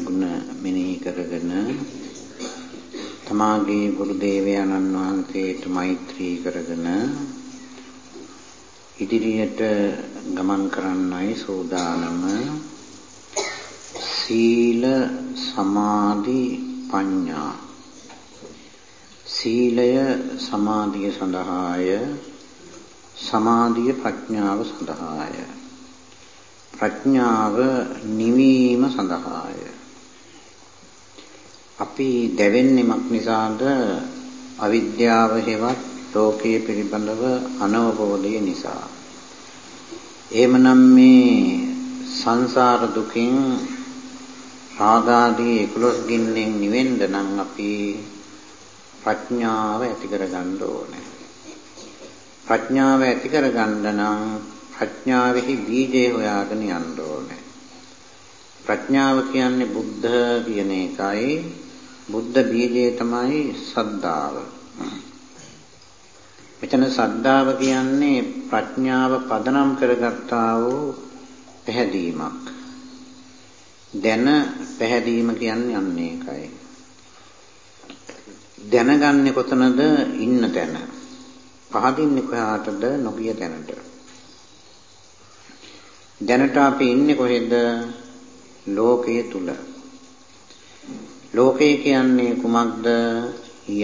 ගුණ මෙනෙහි කරගෙන තමාගේ ගුරු දේවයන්න් වහන්සේට මෛත්‍රී කරගෙන ඉදිරියට ගමන් කරන්නයි සූදානම. සීල සමාධි ප්‍රඥා සීලය සමාධිය සඳහාය. සමාධිය ප්‍රඥාව සඳහාය. ප්‍රඥාව නිවීම සඳහාය. අපි දැවෙන්නේමක් නිසාද අවිද්‍යාව හේවත් ලෝකයේ පිළිබඳව අනවබෝධය නිසා එහෙමනම් මේ සංසාර දුකින් රාගාදී 11 ගින්නෙන් නිවෙන්න නම් අපි ප්‍රඥාව ඇති කරගන්න ඕනේ. ප්‍රඥාව ඇති කරගන්න නම් ප්‍රඥාවෙහි බීජය හොයාගෙන යන්න ඕනේ. ප්‍රඥාව කියන්නේ බුද්ධ කියන එකයි. බුද්ධ බීජය තමයි සද්ධාව. මෙතන සද්ධාව කියන්නේ ප්‍රඥාව පදනම් කරගත්තා වූ පැහැදීමක්. දැන පැහැදීම කියන්නේ අන්න ඒකයි. දැනගන්නේ කොතනද ඉන්න තැන. පහදින්නේ කොහාටද නොගිය තැනට. දැනට අපි ඉන්නේ කොහෙද? ලෝකයේ තුල. ලෝකය කියන්නේ කුමක්ද?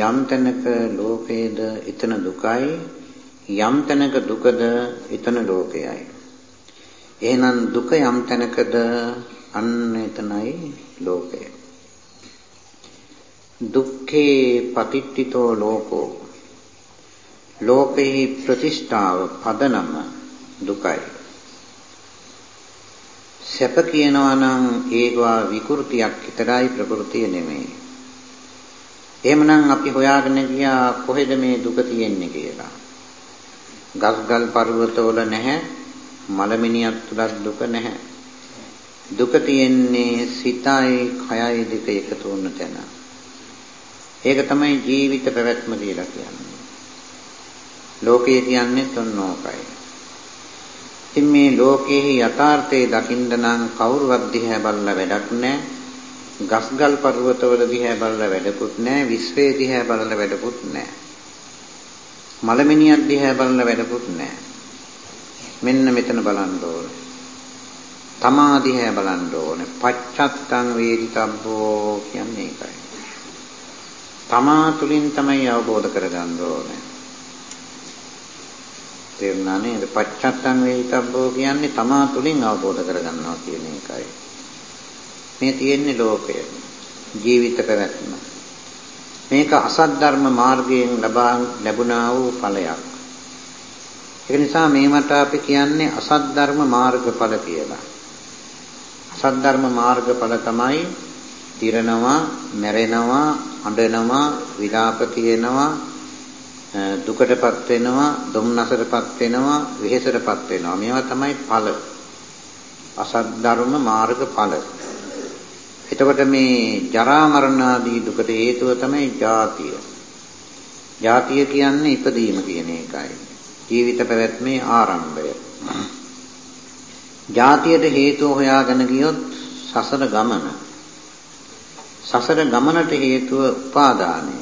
යම් තැනක ලෝකයේද එතන දුකයි යම් තැනක දුකද එතන ලෝකයයි. එහෙනම් දුක යම් තැනකද අන්න එතනයි ලෝකය. දුක්ඛේ පතිට්ඨිතෝ ලෝකෝ ලෝකෙහි ප්‍රතිෂ්ඨාව පදනම දුකයි සැප කියනවා නම් ඒවා විකෘතියක් විතරයි ප්‍රകൃතිය නෙමෙයි එහෙමනම් අපි හොයාගෙන ගියා කොහෙද මේ දුක තියෙන්නේ කියලා ගස්ගල් පර්වතවල නැහැ මලමිනියක් තුලක් දුක නැහැ දුක තියෙන්නේ සිතයි කයයි දෙක එකතු වුණ තැන ඒක තමයි ජීවිත පැවැත්ම කියලා කියන්නේ. ලෝකයේ කියන්නේ තොන්නෝකයි. ඉතින් මේ ලෝකයේ යථාර්ථය දකින්න නම් කවුරුවත් දිහා බලලා වැඩක් නැහැ. ගස්ගල් පර්වතවල දිහා බලලා වැඩකුත් නැහැ. විශ්වයේ දිහා බලලා වැඩකුත් නැහැ. මලමිනියක් දිහා බලලා වැඩකුත් නැහැ. මෙන්න මෙතන බලන්න ඕනේ. තමා දිහා බලන්න ඕනේ. පච්චත්තං වේදිතබ්බෝ කියන්නේ ඒකයි. තමා තුලින් තමයි අවබෝධ කරගන්න ඕනේ. තේරුණා නේද? පච්චත්තං වේිතබ්බෝ කියන්නේ තමා තුලින් අවබෝධ කරගන්නවා කියන එකයි. මේ තියෙන්නේ ලෝකය. ජීවිත පැවැත්ම. මේක අසත් ධර්ම මාර්ගයෙන් ලබා ලැබුණා වූ ඵලයක්. ඒක නිසා මේවට අපි කියන්නේ අසත් ධර්ම මාර්ගඵල කියලා. අසත් ධර්ම මාර්ගඵල තමයි දිරනවා, මැරෙනවා, අඬනවා, විලාප තියෙනවා, දුකටපත් වෙනවා, දුම්නසටපත් වෙනවා, වෙහෙසටපත් වෙනවා. මේවා තමයි ඵල. අසත් ධර්ම මාර්ග ඵල. එතකොට මේ ජරා මරණ ආදී දුකට හේතුව තමයි ජාතිය. ජාතිය කියන්නේ ඉපදීම කියන එකයි. ජීවිත පැවැත්මේ ආරම්භය. ජාතියට හේතුව හොයාගෙන ගියොත් සසර ගමන සසර ගමනට හේතුව උපාදානය.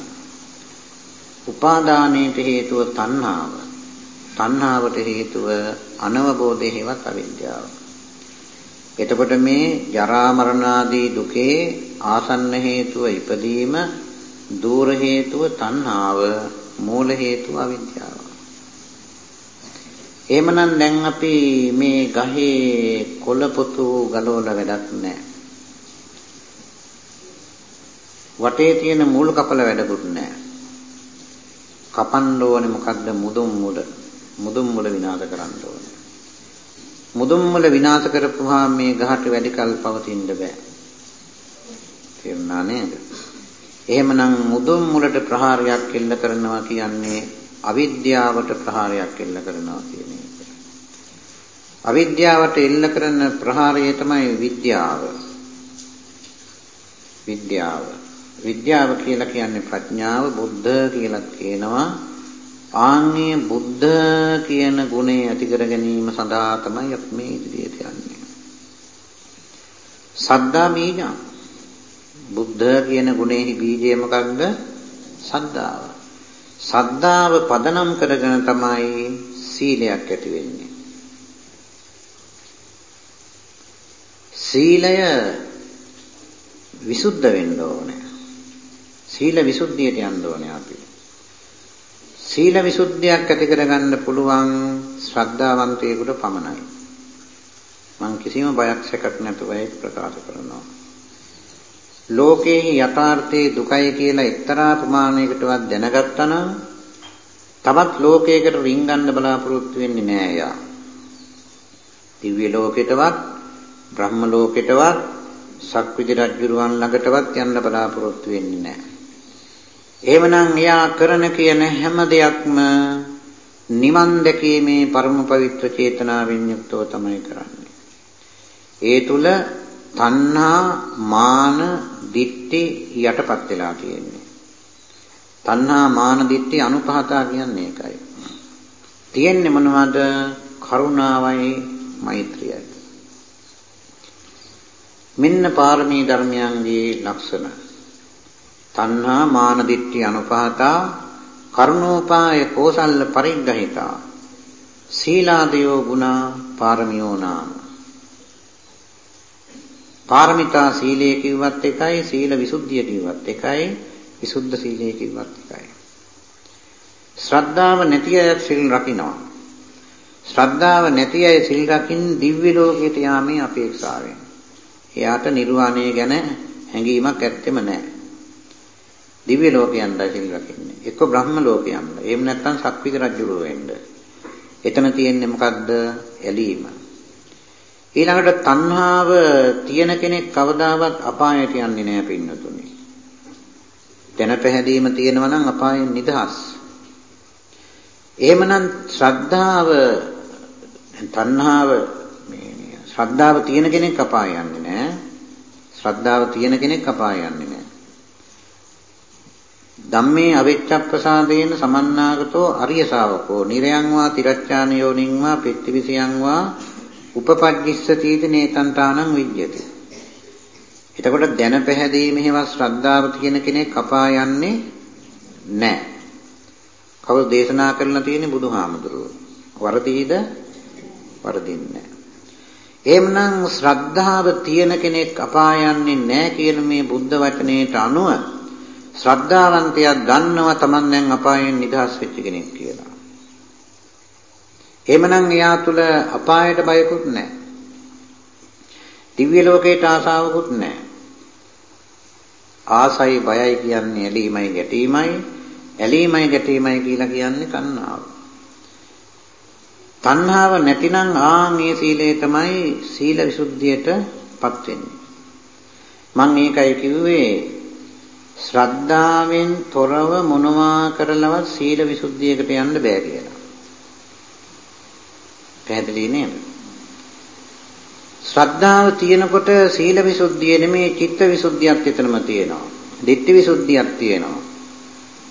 උපාදානයට හේතුව තණ්හාව. තණ්හාවට හේතුව අනවබෝධය හේවත් අවිද්‍යාව. එතකොට මේ ජරා මරණ ආදී දුකේ ආසන්න හේතුව ඉපදීම, දූර හේතුව තණ්හාව, මූල හේතුව අවිද්‍යාව. එහෙමනම් දැන් අපි මේ ගහේ කොළ පොතු ගලවලා වැඩක් නැහැ. වටේ තියෙන මුල් කපල වැඩකුත් නැහැ. කපන්න ඕනේ මොකද්ද මුදුන් මුල. මුදුන් මුල විනාශ කරන්න ඕනේ. මුදුන් මුල විනාශ කරපුවාම මේ ගහට වැඩි කල් පවතින්න බෑ. තේරුණා නේද? එහෙමනම් මුදුන් මුලට ප්‍රහාරයක් එල්ල කරනවා කියන්නේ අවිද්‍යාවට ප්‍රහාරයක් එල්ල කරනවා කියන එක. අවිද්‍යාවට එල්ල කරන ප්‍රහාරය තමයි විද්‍යාව. විද්‍යාව. විද්‍යාව කියලා කියන්නේ ප්‍රඥාව බුද්ධ කියලා කියනවා. ආන්ගේ බුද්ධ කියන ගුණය ඇති කර ගැනීම සඳහා තමයි අපි මේ ඉදිරියට යන්නේ. සද්දා බීජං බුද්ධ කියන ගුණෙහි බීජය මොකක්ද? සද්ධාව. සද්ධාව පදනම් කරගෙන තමයි සීලයක් ඇති වෙන්නේ. සීලය විසුද්ධ වෙන්න ඕනේ. සීල විසුද්ධියට යන්න ඕනේ අපි. සීල විසුද්ධියක් ඇති කරගන්න පුළුවන් ශ්‍රද්ධාවන්තයෙකුට පමණයි. මං කිසිම බයක් සැකක් නැතුව ඒක ප්‍රකාශ කරනවා. ලෝකයේ යථාර්ථයේ දුකයි කියලා එක්තරා ප්‍රමාණයකටවත් දැනගත්තා නම් තවත් ලෝකයකට රින්ගන්න බලාපොරොත්තු වෙන්නේ නෑ යා. දිව්‍ය ලෝකෙටවත් බ්‍රහ්ම ලෝකෙටවත් සක්විති රජුරුවන් ළඟටවත් යන්න බලාපොරොත්තු වෙන්නේ නෑ. එහෙමනම් එයා කරන කියන හැම දෙයක්ම නිවන් දැකීමේ පරම පවිත්‍ර චේතනාවෙන් යුක්තව තමයි කරන්නේ. ඒ තුල තණ්හා මාන දිට්ඨි යටපත් වෙලා තියෙන්නේ. තණ්හා මාන දිට්ඨි අනුපහතා කියන්නේ ඒකයි. තියෙන්නේ මොනවද? කරුණාවයි මෛත්‍රියයි. මෙන්න පාරමී ධර්මයන්ගේ ලක්ෂණ. තණ්හා මාන දිට්ඨි අනුපහතා කරුණෝපාය කෝසල්ල පරිග්‍රහිතා. සීලාදයෝ ගුණා පාරමියෝ නාම. පාරමිතා සීලය කිව්වත් එකයි සීල විසුද්ධිය කිව්වත් එකයි විසුද්ධ සීලය කිව්වත් එකයි. ශ්‍රද්ධාව නැති අය සිල් රකින්නවා. ශ්‍රද්ධාව නැති අය සිල් රකින් දිව්‍ය ලෝකයට යාමේ අපේක්ෂාවෙන්. එයාට නිර්වාණය ගැන හැඟීමක් ඇත්තෙම නැහැ. දිව්‍ය ලෝකයන්ට සිල් රකින්නේ. එක්ක බ්‍රහ්ම ලෝකයන්ට. එහෙම නැත්නම් සක්විති රජුරෝ වෙන්න. එතන තියෙන්නේ මොකද්ද? ඇලීම. ඊළඟට තණ්හාව තියෙන කෙනෙක් කවදාවත් අපායට යන්නේ නැහැ පින්නතුනේ. දැන පැහැදීම තියෙනවා නම් අපායෙන් නිදහස්. එහෙමනම් ශ්‍රද්ධාව තණ්හාව මේ ශ්‍රද්ධාව තියෙන කෙනෙක් අපාය යන්නේ නැහැ. ශ්‍රද්ධාව තියෙන කෙනෙක් අපාය යන්නේ නැහැ. ධම්මේ අවිච්ඡප්පසාදේන සමන්නාගතෝ අරිය ශාවකෝ නිරයං වා තිරච්ඡාන යෝනිං වා පිට්ඨිවිසයන් වා උපපජ්ජිස්සති නේතන්තානං විජ්ජති. එතකොට දැන පැහැදීමේවත් ශ්‍රද්ධාව තියෙන කෙනෙක් කපා යන්නේ නැහැ. කවුරු දේශනා කරලා තියෙන්නේ බුදුහාමුදුරුවෝ. වරදීද? වරදින්නේ නැහැ. එහෙමනම් ශ්‍රද්ධාව තියෙන කෙනෙක් අපාය යන්නේ නැහැ කියන මේ බුද්ධ වචනයට අනුව ශ්‍රද්ධාවන්තයා දන්නවා Taman දැන් අපායෙන් නිදහස් වෙච්ච කෙනෙක් කියලා. එහෙමනම් එයා තුල අපායට බයකුත් නැහැ. දිව්‍ය ලෝකයට ආසාවකුත් නැහැ. ආසයි බයයි කියන්නේ ඇලීමයි ගැටීමයි ඇලීමයි ගැටීමයි කියලා කියන්නේ තණ්හාව. තණ්හාව නැතිනම් ආන් මේ සීලය තමයි සීල විසුද්ධියටපත් වෙන්නේ. මම මේකයි කිව්වේ ශ්‍රද්ධාවෙන් තොරව මොනවා කරලවත් සීල විසුද්ධියකට යන්න බෑ කියලා. පැහැදිලි නේද? ශ්‍රද්ධාව තියෙනකොට සීල විසුද්ධිය නෙමේ චිත්ත විසුද්ධියක් එතනම තියෙනවා. ditthi විසුද්ධියක් තියෙනවා.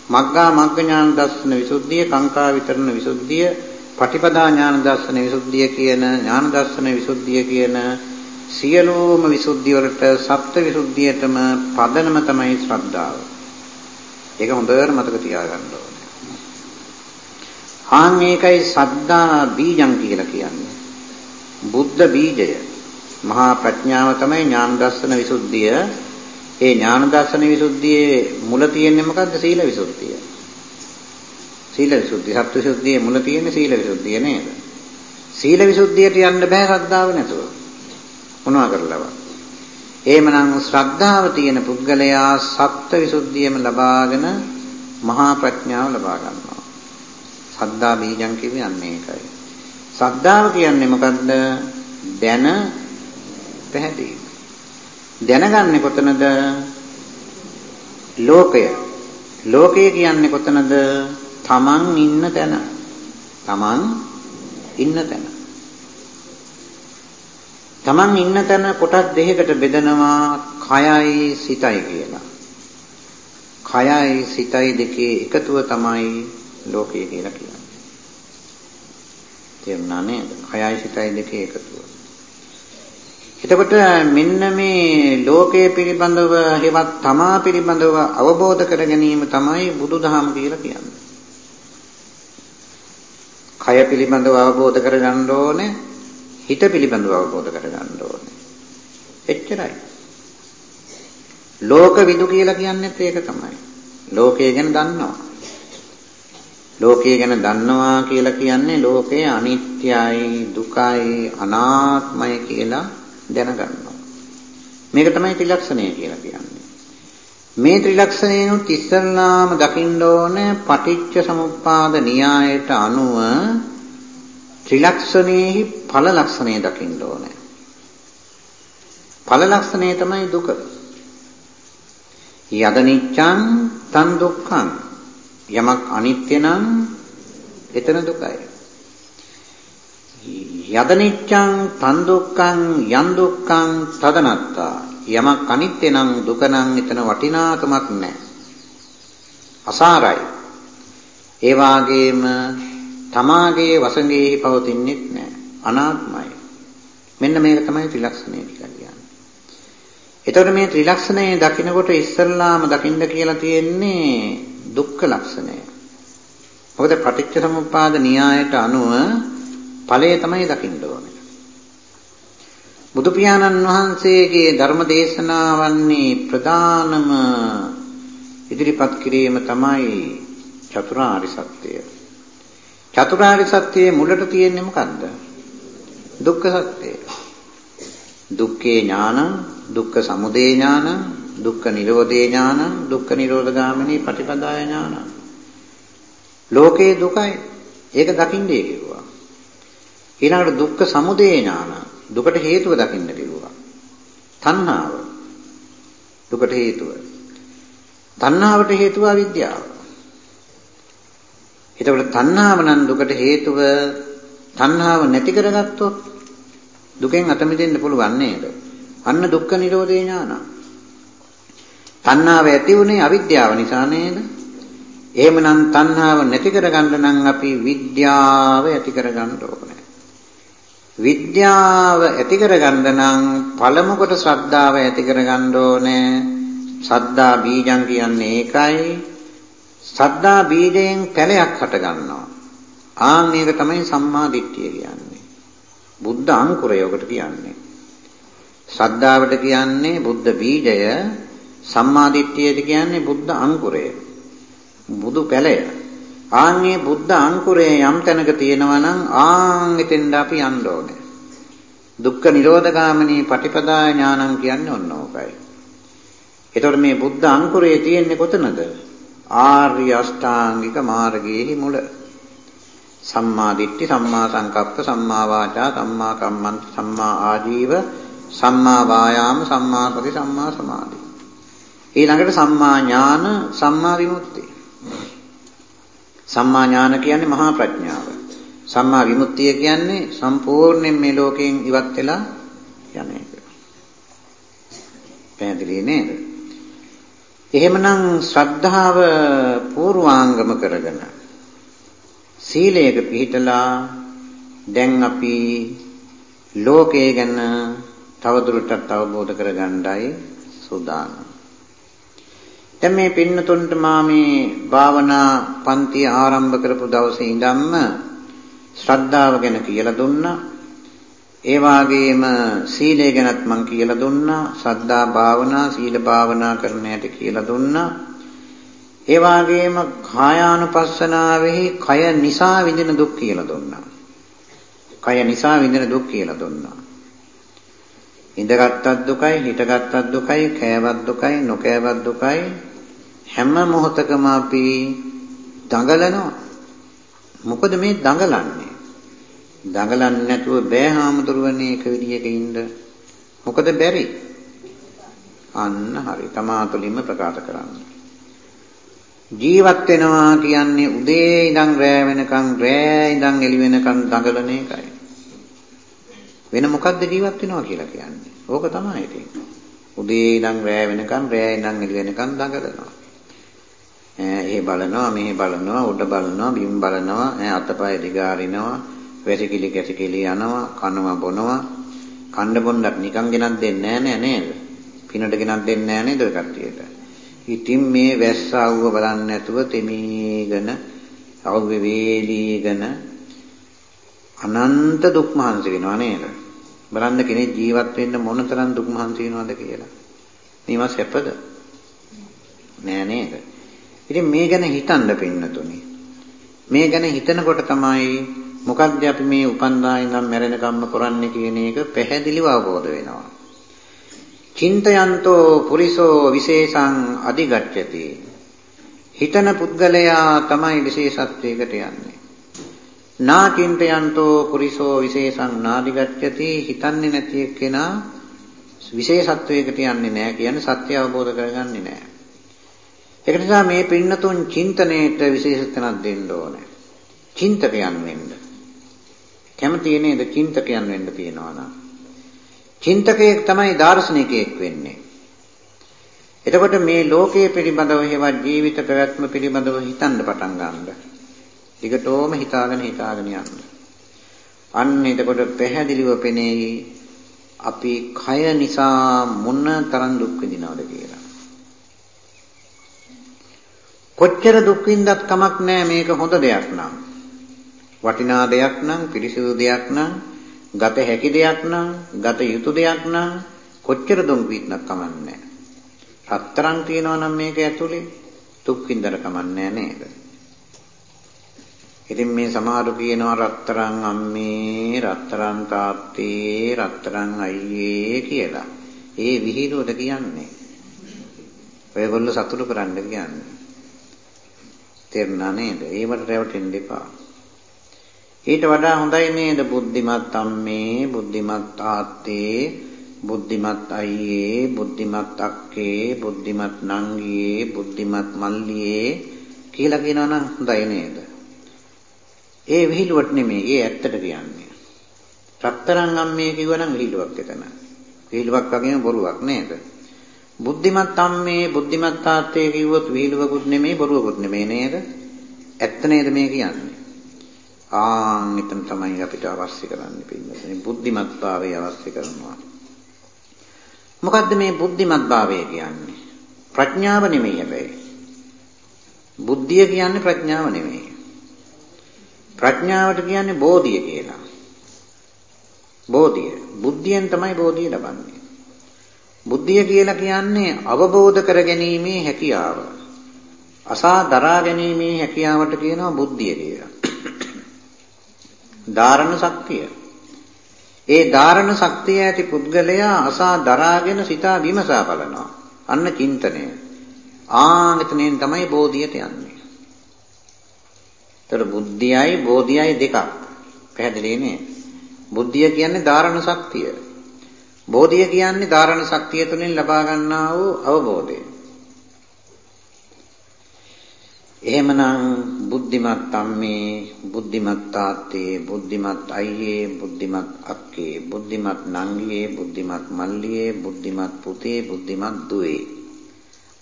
මග්ගා මග්ග ඥාන දර්ශන විසුද්ධිය, කාංකා විතරණ විසුද්ධිය, පටිපදා ඥාන දර්ශන විසුද්ධිය කියන ඥාන දර්ශන විසුද්ධිය කියන සියලුම විසුද්ධි වලට සප්ත විසුද්ධියටම පදනම තමයි ශ්‍රද්ධාව. ඒක හොඳට මතක තියාගන්න ඕනේ. ආන් මේකයි සද්දා බීජං කියලා කියන්නේ. බුද්ධ බීජය. මහා ප්‍රඥාව තමයි ඥාන දර්ශන විසුද්ධිය. ඒ ඥාන දර්ශන විසුද්ධියේ මුල තියෙන්නේ මොකද්ද? සීල විසුද්ධිය. සීල විසුද්ධිය, සත්‍ය විසුද්ධියේ මුල තියෙන්නේ සීල විසුද්ධිය නේද? සීල විසුද්ධියට යන්න බෑ ශ්‍රද්ධාව නැතුව. මොනවා කරලවත්. එහෙමනම් ශ්‍රද්ධාව තියෙන පුද්ගලයා සත්‍ය විසුද්ධියම ලබාගෙන මහා ප්‍රඥාව ලබා ගන්නවා. සද්දා බීජං කියන්නේ ඒකයි. සද්ධාව කියන්නේ මොකද්ද? දැන පැහැදීම. දැනගන්නේ කොතනද? ලෝකය. ලෝකය කියන්නේ කොතනද? තමන් ඉන්න තැන. තමන් ඉන්න තැන. තමන් ඉන්න තැන කොටස් දෙකකට බෙදනවා කයයි සිතයි කියලා. කයයි සිතයි දෙකේ එකතුව තමයි ලෝකය කියලා කියන්නේ. තේරුණා නේද? කයයි සිතයි දෙකේ එකතුව. එතකොට මෙන්න මේ ලෝකයේ පිළිබඳව හෙවත් තමා පිළිබඳව අවබෝධ කර ගැනීම තමයි බුදුදහම කියලා කියන්නේ. කය පිළිබඳව අවබෝධ කර ගන්න ඕනේ, හිත පිළිබඳව අවබෝධ කර ගන්න ඕනේ. එච්චරයි. ලෝක විදු කියලා කියන්නේත් ඒක තමයි. ලෝකය ගැන දන්නවා. ලෝකය ගැන දන්නවා කියලා කියන්නේ ලෝකය අනිත්‍යයි, දුකයි, අනාත්මයි කියලා දැනගන්නවා. මේක තමයි ත්‍රිලක්ෂණය කියලා කියන්නේ. මේ ත්‍රිලක්ෂණයනුත් ඉස්සල්ලාම දකින්න ඕනේ පටිච්ච සමුප්පාද න්‍යායට අනුව ත්‍රිලක්ෂණයෙහි ඵල ලක්ෂණය දකින්න ඕනේ. ඵල ලක්ෂණය තමයි දුක. යද නිච්ඡං තන් දුක්ඛං යමක් අනිත්‍ය නම් එතන දුකයි. යද නිච්ඡං තන් දුක්ඛං යන් දුක්ඛං තදනත්තා යමක් අනිත්‍ය නම් දුක නම් එතන වටිනාකමක් නැහැ. අසාරයි. ඒ වාගේම තමාගේ වසඟේ පවතින්නේ නැහැ. අනාත්මයි. මෙන්න මේක තමයි ත්‍රිලක්ෂණය කියලා කියන්නේ. එතකොට මේ ත්‍රිලක්ෂණය දකිනකොට ඉස්සල්ලාම දකින්න කියලා තියෙන්නේ දුක්ඛ ලක්ෂණය. මොකද පටිච්ච සමුප්පාද න්‍යායට අනුව ඵලය තමයි දකින්න ඕනේ. බුදු පියාණන් වහන්සේගේ ධර්ම දේශනාවන්නේ ප්‍රධානම ඉදිරිපත් කිරීම තමයි චතුරාර්ය සත්‍යය. චතුරාර්ය සත්‍යයේ මුලට තියෙන්නේ මොකද්ද? දුක්ඛ සත්‍යය. දුක්ඛේ ඥාන, දුක්ඛ සමුදය ඥාන, දුක්ඛ නිරෝධේ ඥාන, දුක්ඛ නිරෝධගාමිනී පටිපදාය ඥාන. ලෝකේ දුකයි. ඒක දකින්නේ කිව්වා. ඊළඟට දුක්ඛ සමුදය ඥාන දුකට හේතුව දකින්න කිව්වා. තණ්හාව. දුකට හේතුව. තණ්හාවට හේතුව අවිද්‍යාව. එතකොට තණ්හාව නම් දුකට හේතුව තණ්හාව නැති කරගත්තොත් දුකෙන් අත මිදෙන්න පුළුවන් නේද? අන්න දුක්ඛ නිරෝධේ ඥාන. තණ්හාව ඇති උනේ අවිද්‍යාව නිසා නේද? එහෙමනම් තණ්හාව නැති කරගන්න නම් අපි විද්‍යාව ඇති කරගන්න ඕනේ. විද්‍යාව ඇති කරගන්න නම් පළමු කොට ශ්‍රද්ධාව ඇති කරගන්න ඕනේ. ශ්‍රද්ධා බීජං කියන්නේ ඒකයි. ශ්‍රද්ධා බීජයෙන් පැලයක් හට ගන්නවා. ආන් මේක තමයි සම්මා දිට්ඨිය කියන්නේ. බුද්ධ අංකුරය ඔකට කියන්නේ. ශ්‍රද්ධාවට කියන්නේ බුද්ධ බීජය, සම්මා දිට්ඨියට කියන්නේ බුද්ධ අංකුරය. බුදු පැලය. ආන්ගේ බුද්ධ අංකුරයේ යම් තැනක තියෙනවා නම් ආන් එතෙන්ද අපි යන්න ඕනේ. දුක්ඛ නිරෝධගාමිනී පටිපදා ඥානං කියන්නේ ඔන්න ඕකයි. එතකොට මේ බුද්ධ අංකුරයේ තියෙන්නේ කොතනද? ආර්ය අෂ්ටාංගික මාර්ගයේ මුල. සම්මා දිට්ඨි, සම්මා සංකප්ප, සම්මා වාචා, සම්මා කම්මන්ත, සම්මා ආජීව, සම්මා වායාම, සම්මා සති, සම්මා සමාධි. ඊළඟට සම්මා ඥාන, සම්මා විමුක්තිය. සම්මා ඥාන කියන්නේ මහා ප්‍රඥාව. සම්මා විමුක්තිය කියන්නේ සම්පූර්ණයෙන් මේ ලෝකයෙන් ඉවත් වෙලා යන එක. පැහැදිලි නේද? එහෙමනම් ශ්‍රද්ධාව පූර්වාංගම කරගෙන සීලයක පිහිටලා දැන් අපි ලෝකය ගැන තවදුරටත් අවබෝධ කරගන්නයි සූදානම්. දැන් මේ පින්නතුන්ට මා මේ භාවනා පන්ති ආරම්භ කරපු දවසේ ඉඳන්ම ශ්‍රද්ධාව ගැන කියලා දුන්නා. ඒ වාගේම සීලය ගැනත් මම කියලා දුන්නා. ශ්‍රද්ධා භාවනා, සීල භාවනා කරන හැටි කියලා දුන්නා. ඒ වාගේම කායානුපස්සනාවෙහි කය නිසා විඳින දුක් කියලා දුන්නා. කය නිසා විඳින දුක් කියලා දුන්නා. ඉඳගත්ත් දුකයි, හිටගත්ත් දුකයි, කෑවත් දුකයි, නොකෑවත් දුකයි හැම මොහොතකම අපි දඟලනවා. මොකද මේ දඟලන්නේ? දඟලන්නේ නැතුව බෑ හාමුදුරුවනේ එක විදියක ඉන්න. මොකද බැරි? අන්න හරි. තමාතුලින්ම ප්‍රකාශ කරන්න. ජීවත් වෙනවා කියන්නේ උදේ ඉඳන් රෑ වෙනකන් රෑ ඉඳන් එළි වෙනකන් දඟලන එකයි. වෙන මොකද්ද ජීවත් වෙනවා කියලා කියන්නේ? ඕක තමයි ඉතින්. උදේ ඉඳන් රෑ වෙනකන් රෑ ඉඳන් එළි වෙනකන් දඟලනවා. එහෙ බලනවා මෙහෙ බලනවා උඩ බලනවා බිම් බලනවා අතපය දිගාරිනවා වැසිකිලි කැසිකිලි යනවා කනවා බොනවා කණ්ඩ බොණ්ඩක් නිකන් ගෙනත් දෙන්නේ නැහැ නේද? පිනට ගෙනත් දෙන්නේ නැහැ නේද ඔය කට්ටියට? ඉතින් මේ වැස්ස ආවුව බලන්නේ නැතුව තෙමීගෙන අවුව වේලීගෙන අනන්ත දුක් මහන්සි වෙනවා නේද? බලන්න කෙනෙක් ජීවත් වෙන්න මොන තරම් දුක් මහන්සි වෙනවද කියලා. මේවා සැපද? නෑ නේද? ඉතින් මේ ගැන හිතන්න පින්නතුනි. මේ ගැන හිතනකොට තමයි මොකක්ද අපි මේ උපන්දා ඉඳන් මැරෙනකම්ම කරන්නේ කියන එක පැහැදිලිව අවබෝධ වෙනවා. චින්තයන්තෝ පුරිසෝ විශේෂං අධිගච්ඡති. හිතන පුද්ගලයා තමයි විශේෂත්වයකට යන්නේ. නා චින්තයන්තෝ පුරිසෝ විශේෂං නාදිගච්ඡති හිතන්නේ නැති එක්කෙනා විශේෂත්වයකට යන්නේ නැහැ කියන්නේ සත්‍ය අවබෝධ කරගන්නේ නැහැ. ඒක නිසා මේ පින්නතුන් චින්තනයේට විශේෂ තැනක් දෙන්න ඕනේ. චින්තකයන් වෙන්න. කැමති නේද චින්තකයන් වෙන්න තියනවා නම්. චින්තකයෙක් තමයි දාර්ශනිකයෙක් වෙන්නේ. එතකොට මේ ලෝකයේ පිළිබඳව හේවත් ජීවිත පැවැත්ම පිළිබඳව හිතන්න පටන් ගන්න. ටිකටෝම හිතාගෙන හිතාගෙන යන්න. අන්න එතකොට පැහැදිලිව පෙනේයි අපි කය නිසා මොන තරම් දුක් විඳිනවද කියලා. කොච්චර දුක් විඳත් කමක් නැහැ මේක හොඳ දෙයක් නම්. වටිනා දෙයක් නම් පිරිසිදු දෙයක් නම් ගත හැකි දෙයක් නම් ගත යුතු දෙයක් නම් කොච්චර දුක් විඳත් කමක් නැහැ. රත්තරන් තියනවා නම් මේක ඇතුලේ දුක් විඳර කමක් නැහැ නේද? ඉතින් මේ සමහරු කියනවා රත්තරන් අම්මේ රත්තරන් තාත්තේ රත්තරන් අයියේ කියලා. ඒ විහිළුවට කියන්නේ. ඔයගොල්ලෝ සතුටු කරන්න කියන්නේ. තේරුණා නේද? ඒවට රැවටෙන්න එපා. ඊට වඩා හොඳයි නේද බුද්ධිමත් අම්මේ, බුද්ධිමත් තාත්තේ, බුද්ධිමත් අයියේ, බුද්ධිමත් අක්කේ, බුද්ධිමත් නංගියේ, බුද්ධිමත් මල්ලියේ කියලා කියනවා නම් හොඳයි නේද? ඒ විහිළුවට නෙමෙයි, ඒ ඇත්තට කියන්නේ. රත්තරන් අම්මේ කිව්වනම් විහිළුවක් එතන. විහිළුවක් වගේම බොරුවක් නේද? බුද්ධිමත් අම්මේ බුද්ධිමත් තාත්තේ කිව්වොත් විහිළුවකුත් නෙමෙයි බොරුවකුත් නෙමෙයි නේද? ඇත්ත නේද මේ කියන්නේ? ආන් එතන තමයි අපිට අවශ්‍ය කරන්නේ පින්නතුනි බුද්ධිමත්භාවය අවශ්‍ය කරනවා. මොකද්ද මේ බුද්ධිමත්භාවය කියන්නේ? ප්‍රඥාව නෙමෙයි හැබැයි. බුද්ධිය කියන්නේ ප්‍රඥාව නෙමෙයි. ප්‍රඥාවට කියන්නේ බෝධිය කියලා. බෝධිය. බුද්ධියෙන් තමයි බෝධිය ලබන්නේ. බුද්ධිය කියලා කියන්නේ අවබෝධ කරගැනීමේ හැකියාව. අසා දරා ගැනීමේ හැකියාවට කියනවා බුද්ධිය කියලා. ධාරණ ශක්තිය. ඒ ධාරණ ශක්තිය ඇති පුද්ගලයා අසා දරාගෙන සිතා විමසා බලනවා. අන්න චින්තනය. ආන් එතනෙන් තමයි බෝධියට යන්නේ. ඒතර බුද්ධියයි බෝධියයි දෙකක්. පැහැදිලි නේ? බුද්ධිය කියන්නේ ධාරණ ශක්තිය. බෝධිය කියන්නේ ධාරණ ශක්තිය තුළින් ලබා ගන්නා වූ අවබෝධය. එහෙමනම් බුද්ධිමත් අම්මේ, බුද්ධිමත් තාත්තේ, බුද්ධිමත් අයියේ, බුද්ධිමත් අක්කේ, බුද්ධිමත් නංගියේ, බුද්ධිමත් මල්ලියේ, බුද්ධිමත් පුතේ, බුද්ධිමත් දුවේ.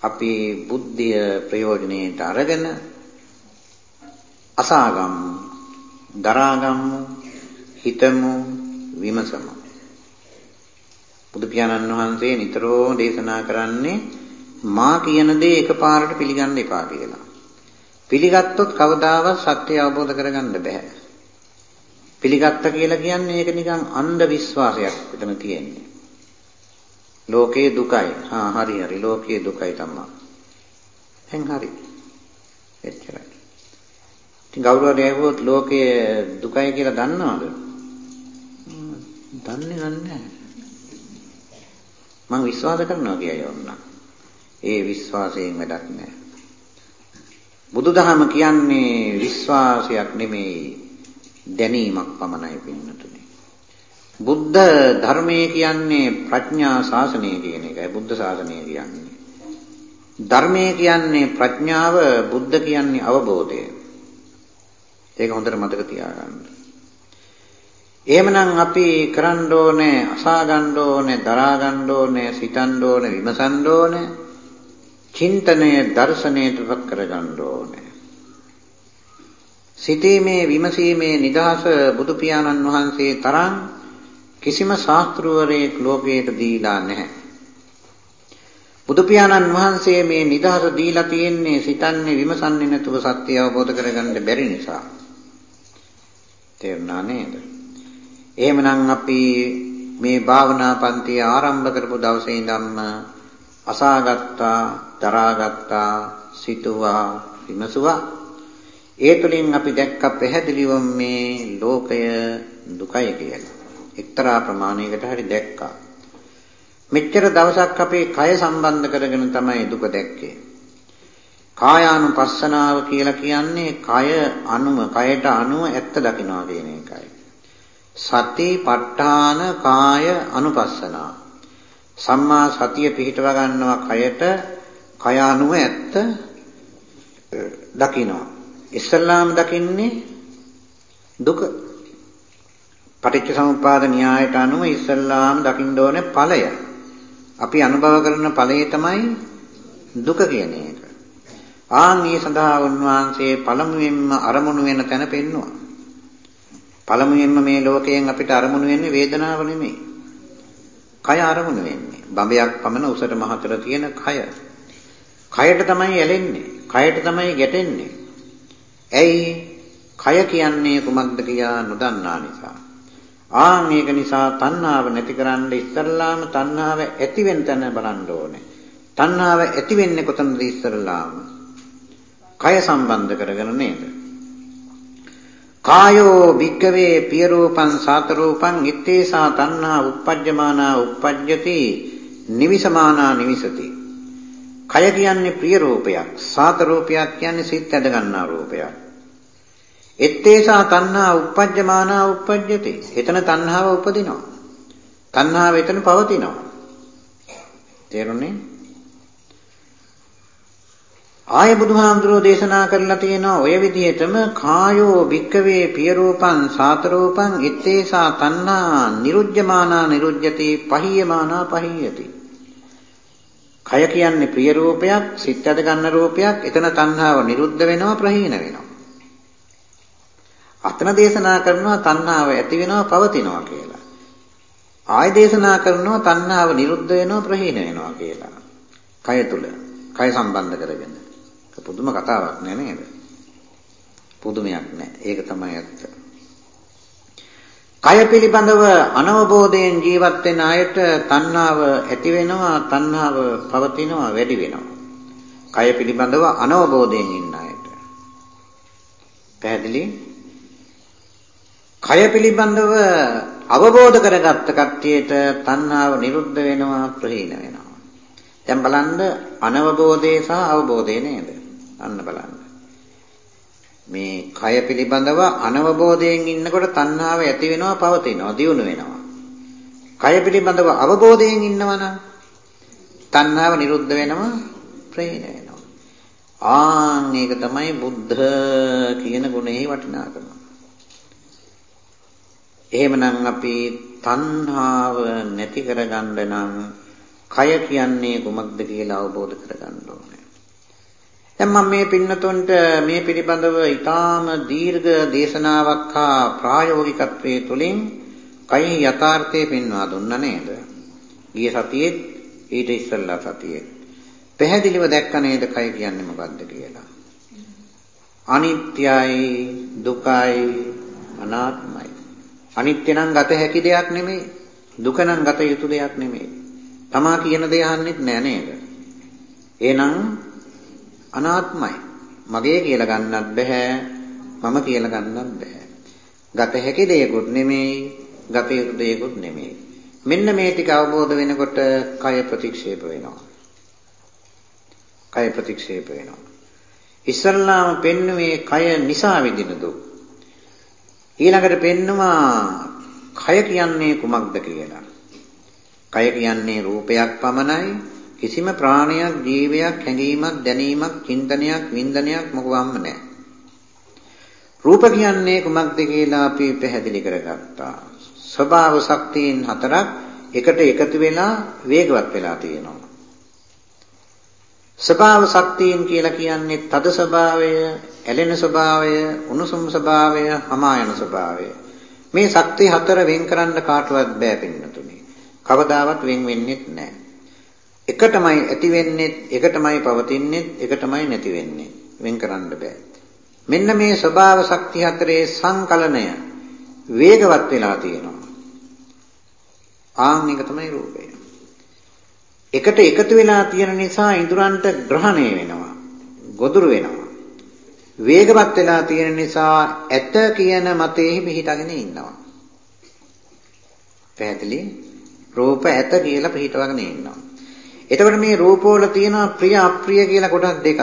අපි බුද්ධිය ප්‍රයෝජනෙට අරගෙන අසාගම් දරාගම්මු හිතමු විමසමු බුදු පියාණන් වහන්සේ නිතරම දේශනා කරන්නේ මා කියන දේ එකපාරට පිළිගන්න එපා කියලා. පිළිගත්තොත් කවදාවත් සත්‍ය අවබෝධ කරගන්න බෑ. පිළිගත්ත කියලා කියන්නේ ඒක නිකන් අන්ධ විශ්වාසයක් විතර තියෙන්නේ. ලෝකේ දුකයි. හා හරි හරි ලෝකේ දුකයි තමයි. එහෙන් හරි. එච්චරයි. ඉතින් හරි ඇහුවොත් ලෝකයේ දුකයි කියලා දන්නවද? දන්නේ නැහැ. මම විශ්වාස කරනවා කියයි ඔන්න. ඒ විශ්වාසයෙන් වැඩක් නැහැ. බුදුදහම කියන්නේ විශ්වාසයක් නෙමෙයි දැනීමක් පමණයි පින්නතුනි. බුද්ධ ධර්මයේ කියන්නේ ප්‍රඥා ශාසනය කියන එකයි බුද්ධ ශාසනය කියන්නේ. ධර්මයේ කියන්නේ ප්‍රඥාව බුද්ධ කියන්නේ අවබෝධය. ඒක හොඳට මතක තියාගන්න. එහෙමනම් අපි කරන්න ඕනේ අසා ගන්න ඕනේ දරා ගන්න ඕනේ සිතන්න ඕනේ විමසන්න ඕනේ චින්තනය දර්ශනයටපත් කර ගන්න ඕනේ සිතීමේ විමසීමේ නිදහස බුදු පියාණන් වහන්සේ තරම් කිසිම ශාස්ත්‍රවරයෙක් ලෝකයට දීලා නැහැ. බුදු පියාණන් වහන්සේ මේ නිදහස දීලා තියෙන්නේ සිතන්නේ විමසන්නේ නැතුව සත්‍ය අවබෝධ කරගන්න බැරි නිසා. තේරුණා නේද? එහෙමනම් අපි මේ භාවනා පන්තිය ආරම්භ කරපු දවසේ ඉඳන්ම අසාගත්තා, දරාගත්තා, සිතුවා, විමසුවා. ඒ තුළින් අපි දැක්ක පැහැදිලිවම මේ ලෝකය දුකයි කියලා. එක්තරා ප්‍රමාණයකට හරි දැක්කා. මෙච්චර දවසක් අපේ කය සම්බන්ධ කරගෙන තමයි දුක දැක්කේ. කායානුපස්සනාව කියලා කියන්නේ කය අනුව, කයට අනුව ඇත්ත දකිනවා කියන එකයි. සති ප ဋ ාණ කාය අනුපස්සනා. සම්මා සතිය පිහිටව ගන්නවා කයට, කය අනුව ඇත්ත දකිනවා. ඉස්ලාම් දකින්නේ දුක. පටිච්ච සමුප්පාද න්‍යායට අනුව ඉස්ලාම් දකින්න ඕනේ ඵලය. අපි අනුභව කරන ඵලය තමයි දුක කියන එක. ආන් ඒ සඳහා උන්වහන්සේ පළමුවෙන්ම අරමුණු වෙන තැන පෙන්වුවා. පළමුවෙන්ම මේ ලෝකයෙන් අපිට අරමුණු වෙන්නේ වේදනාව නෙමෙයි. කය අරමුණු වෙන්නේ. බඹයක් පමණ උසට මහතට තියෙන කය. කයට තමයි ඇලෙන්නේ. කයට තමයි ගැටෙන්නේ. ඇයි? කය කියන්නේ කුමක්ද කියා නොදන්නා නිසා. ආන් මේක නිසා තණ්හාව නැතිකරන්න ඉස්සල්ලාම තණ්හාව ඇති වෙන තැන බලන්න ඕනේ. තණ්හාව ඇති වෙන්නේ කොතනද ඉස්සල්ලාම? කය සම්බන්ධ කරගෙන නේද? කායෝ භික්කවේ පිය රූපං සාත රූපං ඉත්තේසා තණ්හා uppajjamana uppajjati නිවිසමානා නිවිසති. කය කියන්නේ ප්‍රිය රූපයක්, සාත රූපයක් කියන්නේ සිත් ඇද ගන්නා රූපයක්. එත්තේසා තණ්හා uppajjamana uppajjati. එතන තණ්හාව උපදිනවා. තණ්හාව එතන පවතිනවා. තේරුණේ? ආය බුදුහාමුදුරෝ දේශනා කරලා තියෙනවා ඔය විදිහටම කායෝ භික්කවේ පිය රූපං සාත රූපං ඉත්තේසා තණ්හා නිරුජ්ජමානා නිරුජ්ජති පහියමානා පහියති. කය කියන්නේ ප්‍රිය රූපයක් සිත් ඇද ගන්න රූපයක් එතන තණ්හාව නිරුද්ධ වෙනවා ප්‍රහීන වෙනවා. අතන දේශනා කරනවා තණ්හාව ඇති වෙනවා පවතිනවා කියලා. ආය දේශනා කරනවා තණ්හාව නිරුද්ධ වෙනවා ප්‍රහීන වෙනවා කියලා. කය තුල කය සම්බන්ධ කරගෙන. පුදුම කතාවක් නෑ නේද? පුදුමයක් නෑ. ඒක තමයි ඇත්ත. කය පිළිබඳව අනවබෝධයෙන් ජීවත් වෙන අයට තණ්හාව ඇති වෙනවා, තණ්හාව පවතිනවා, වැඩි වෙනවා. කය පිළිබඳව අනවබෝධයෙන් ඉන්න අයට. පැහැදිලි? කය පිළිබඳව අවබෝධ කරගත්ත කට්ටියට තණ්හාව නිරුද්ධ වෙනවා, ප්‍රහීන වෙනවා. දැන් බලන්න අනවබෝධය සහ අවබෝධය නේද? අන්න බලන්න. මේ කය පිළිබඳව අනවබෝධයෙන් ඉන්නකොට තණ්හාව ඇති වෙනවා පවතිනවා දියුණු වෙනවා. කය පිළිබඳව අවබෝධයෙන් ඉන්නවනම් තණ්හාව නිරුද්ධ වෙනවා ප්‍රේණ වෙනවා. ආන් මේක තමයි බුද්ධ කියන ගුණෙහි වටිනාකම. එහෙමනම් අපි තණ්හාව නැති කරගන්න නම් කය කියන්නේ කුමක්ද කියලා අවබෝධ කරගන්න ඕනේ. දැන් මම මේ පින්නතුන්ට මේ පිළිබඳව ඊටාම දීර්ඝ දේශනාවක් හා ප්‍රායෝගිකත්වයේ තුලින් කයි යථාර්ථය පෙන්වා දුන්නා නේද? ගිය සතියේ ඊට ඉස්සෙල්ලා සතියේ පැහැදිලිව දැක්ක නේද කය කියන්නේ මොකද්ද කියලා? අනිත්‍යයි දුකයි අනාත්මයි. අනිත්‍ය නම් ගත හැකි දෙයක් නෙමෙයි. දුක නම් ගත යුතු දෙයක් නෙමෙයි. තමා කියන දේ අහන්නෙත් නෑ නේද? එහෙනම් අනාත්මයි. මගේ කියලා ගන්නත් බෑ. මම කියලා ගන්නත් බෑ. ගත හැකි දෙයක්ුත් නෙමෙයි, ගත යුතු දෙයක්ුත් නෙමෙයි. මෙන්න මේ ටික අවබෝධ වෙනකොට කය ප්‍රතික්ෂේප වෙනවා. කය ප්‍රතික්ෂේප වෙනවා. ඉස්සල්ලාම පෙන්නුවේ කය නිසා විඳින දුක්. ඊළඟට පෙන්නවා කය කියන්නේ කුමක්ද කියලා. කය කියන්නේ රූපයක් පමණයි කිසිම ප්‍රාණයක් ජීවයක් හැඟීමක් දැනීමක් චින්තනයක් වින්දනයක් මොකවම්ම නැහැ. රූප කියන්නේ කුමක්ද කියලා අපි පැහැදිලි කරගත්තා. ස්වභාව ශක්තියින් හතරක් එකට එකතු වෙලා වේගවත් වෙලා තියෙනවා. ස්වභාව ශක්තියින් කියලා කියන්නේ තද ස්වභාවය, ඇලෙන ස්වභාවය, උණුසුම් ස්වභාවය, හමායන ස්වභාවය. මේ ශක්තිය හතර වෙන් කරන්න කාටවත් බෑ පින්නතුනේ. කවදාවත් වෙන් වෙන්නේ නැහැ. එකටමයි ඇති වෙන්නේ, එකටමයි පවතින්නේ, එකටමයි නැති වෙන්නේ. වෙන් කරන්න බෑ. මෙන්න මේ ස්වභාව ශක්තිය හතරේ සංකලනය වේගවත් වෙලා තියෙනවා. ආන් එක තමයි රූපය. එකට එකතු වෙලා තියෙන නිසා ඉඳුරන්ට ග්‍රහණය වෙනවා. ගොදුරු වෙනවා. වේගවත් වෙලා තියෙන නිසා ඇත කියන මතෙහි පිහිටගෙන ඉන්නවා. පැහැදිලි? රූප ඇත කියලා පිහිටවගෙන ඉන්නවා. එතකොට මේ රූපවල තියෙනවා ප්‍රිය අප්‍රිය කියලා කොටස් දෙකක්.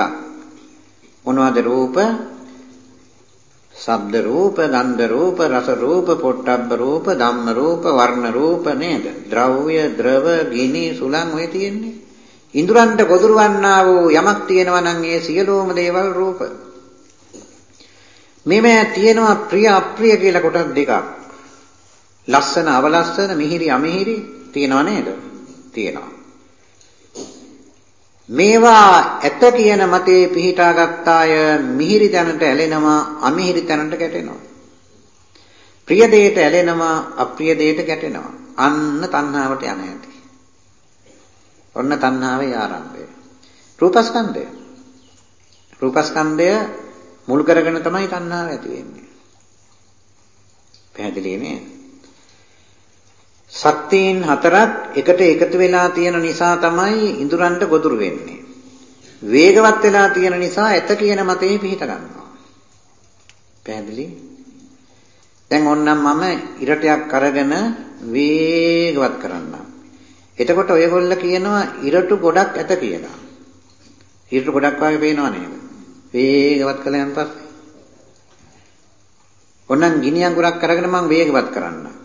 මොනවද රූප? ශබ්ද රූප, ගන්ධ රූප, රස රූප, පොට්ටබ්බ රූප, ධම්ම රූප, වර්ණ රූප නේද? ද්‍රව්‍ය, ද්‍රව, ගිනි, සුලං ඔය තියෙන්නේ. ඉඳුරන්ට ගොදුරු වන්නා වූ යමක් තියෙනවා නම් ඒ සියලුම දේවල් රූප. මේමය තියෙනවා ප්‍රිය අප්‍රිය කියලා කොටස් දෙකක්. ලස්සන අවලස්සන මිහිරි අමිහිරි තියෙනව නේද? තියෙනවා. මේවා ඇත කියන මතේ පිහිටා ගත්තාය මිහිරි තැනට ඇලෙනවා අමිහිරි තැනට ගැටෙනවා. ප්‍රිය දෙයට ඇලෙනවා අප්‍රිය දෙයට ගැටෙනවා. අන්න තණ්හාවට යන හැටි. ඔන්න තණ්හාවේ ආරම්භය. රූපස්කන්ධය. රූපස්කන්ධය මුල් කරගෙන තමයි තණ්හාව ඇති වෙන්නේ. පැහැදිලි නේද? ශක්තියින් හතරක් එකට එකතු වෙලා තියෙන නිසා තමයි ඉඳුරන්ට ගොදුරු වෙන්නේ. වේගවත් වෙලා තියෙන නිසා ඇත කියන මතේ පිහිට ගන්නවා. පැහැදිලි? දැන් ඕන්නම් මම ඉරටයක් අරගෙන වේගවත් කරන්නම්. එතකොට ඔයගොල්ල කියනවා ඉරටු ගොඩක් ඇත කියලා. ඉරටු ගොඩක් වගේ පේනව නේද? වේගවත් කළයන් පස්සේ. ඕන්නම් ගිනි අඟුරක් අරගෙන මම වේගවත් කරන්නම්.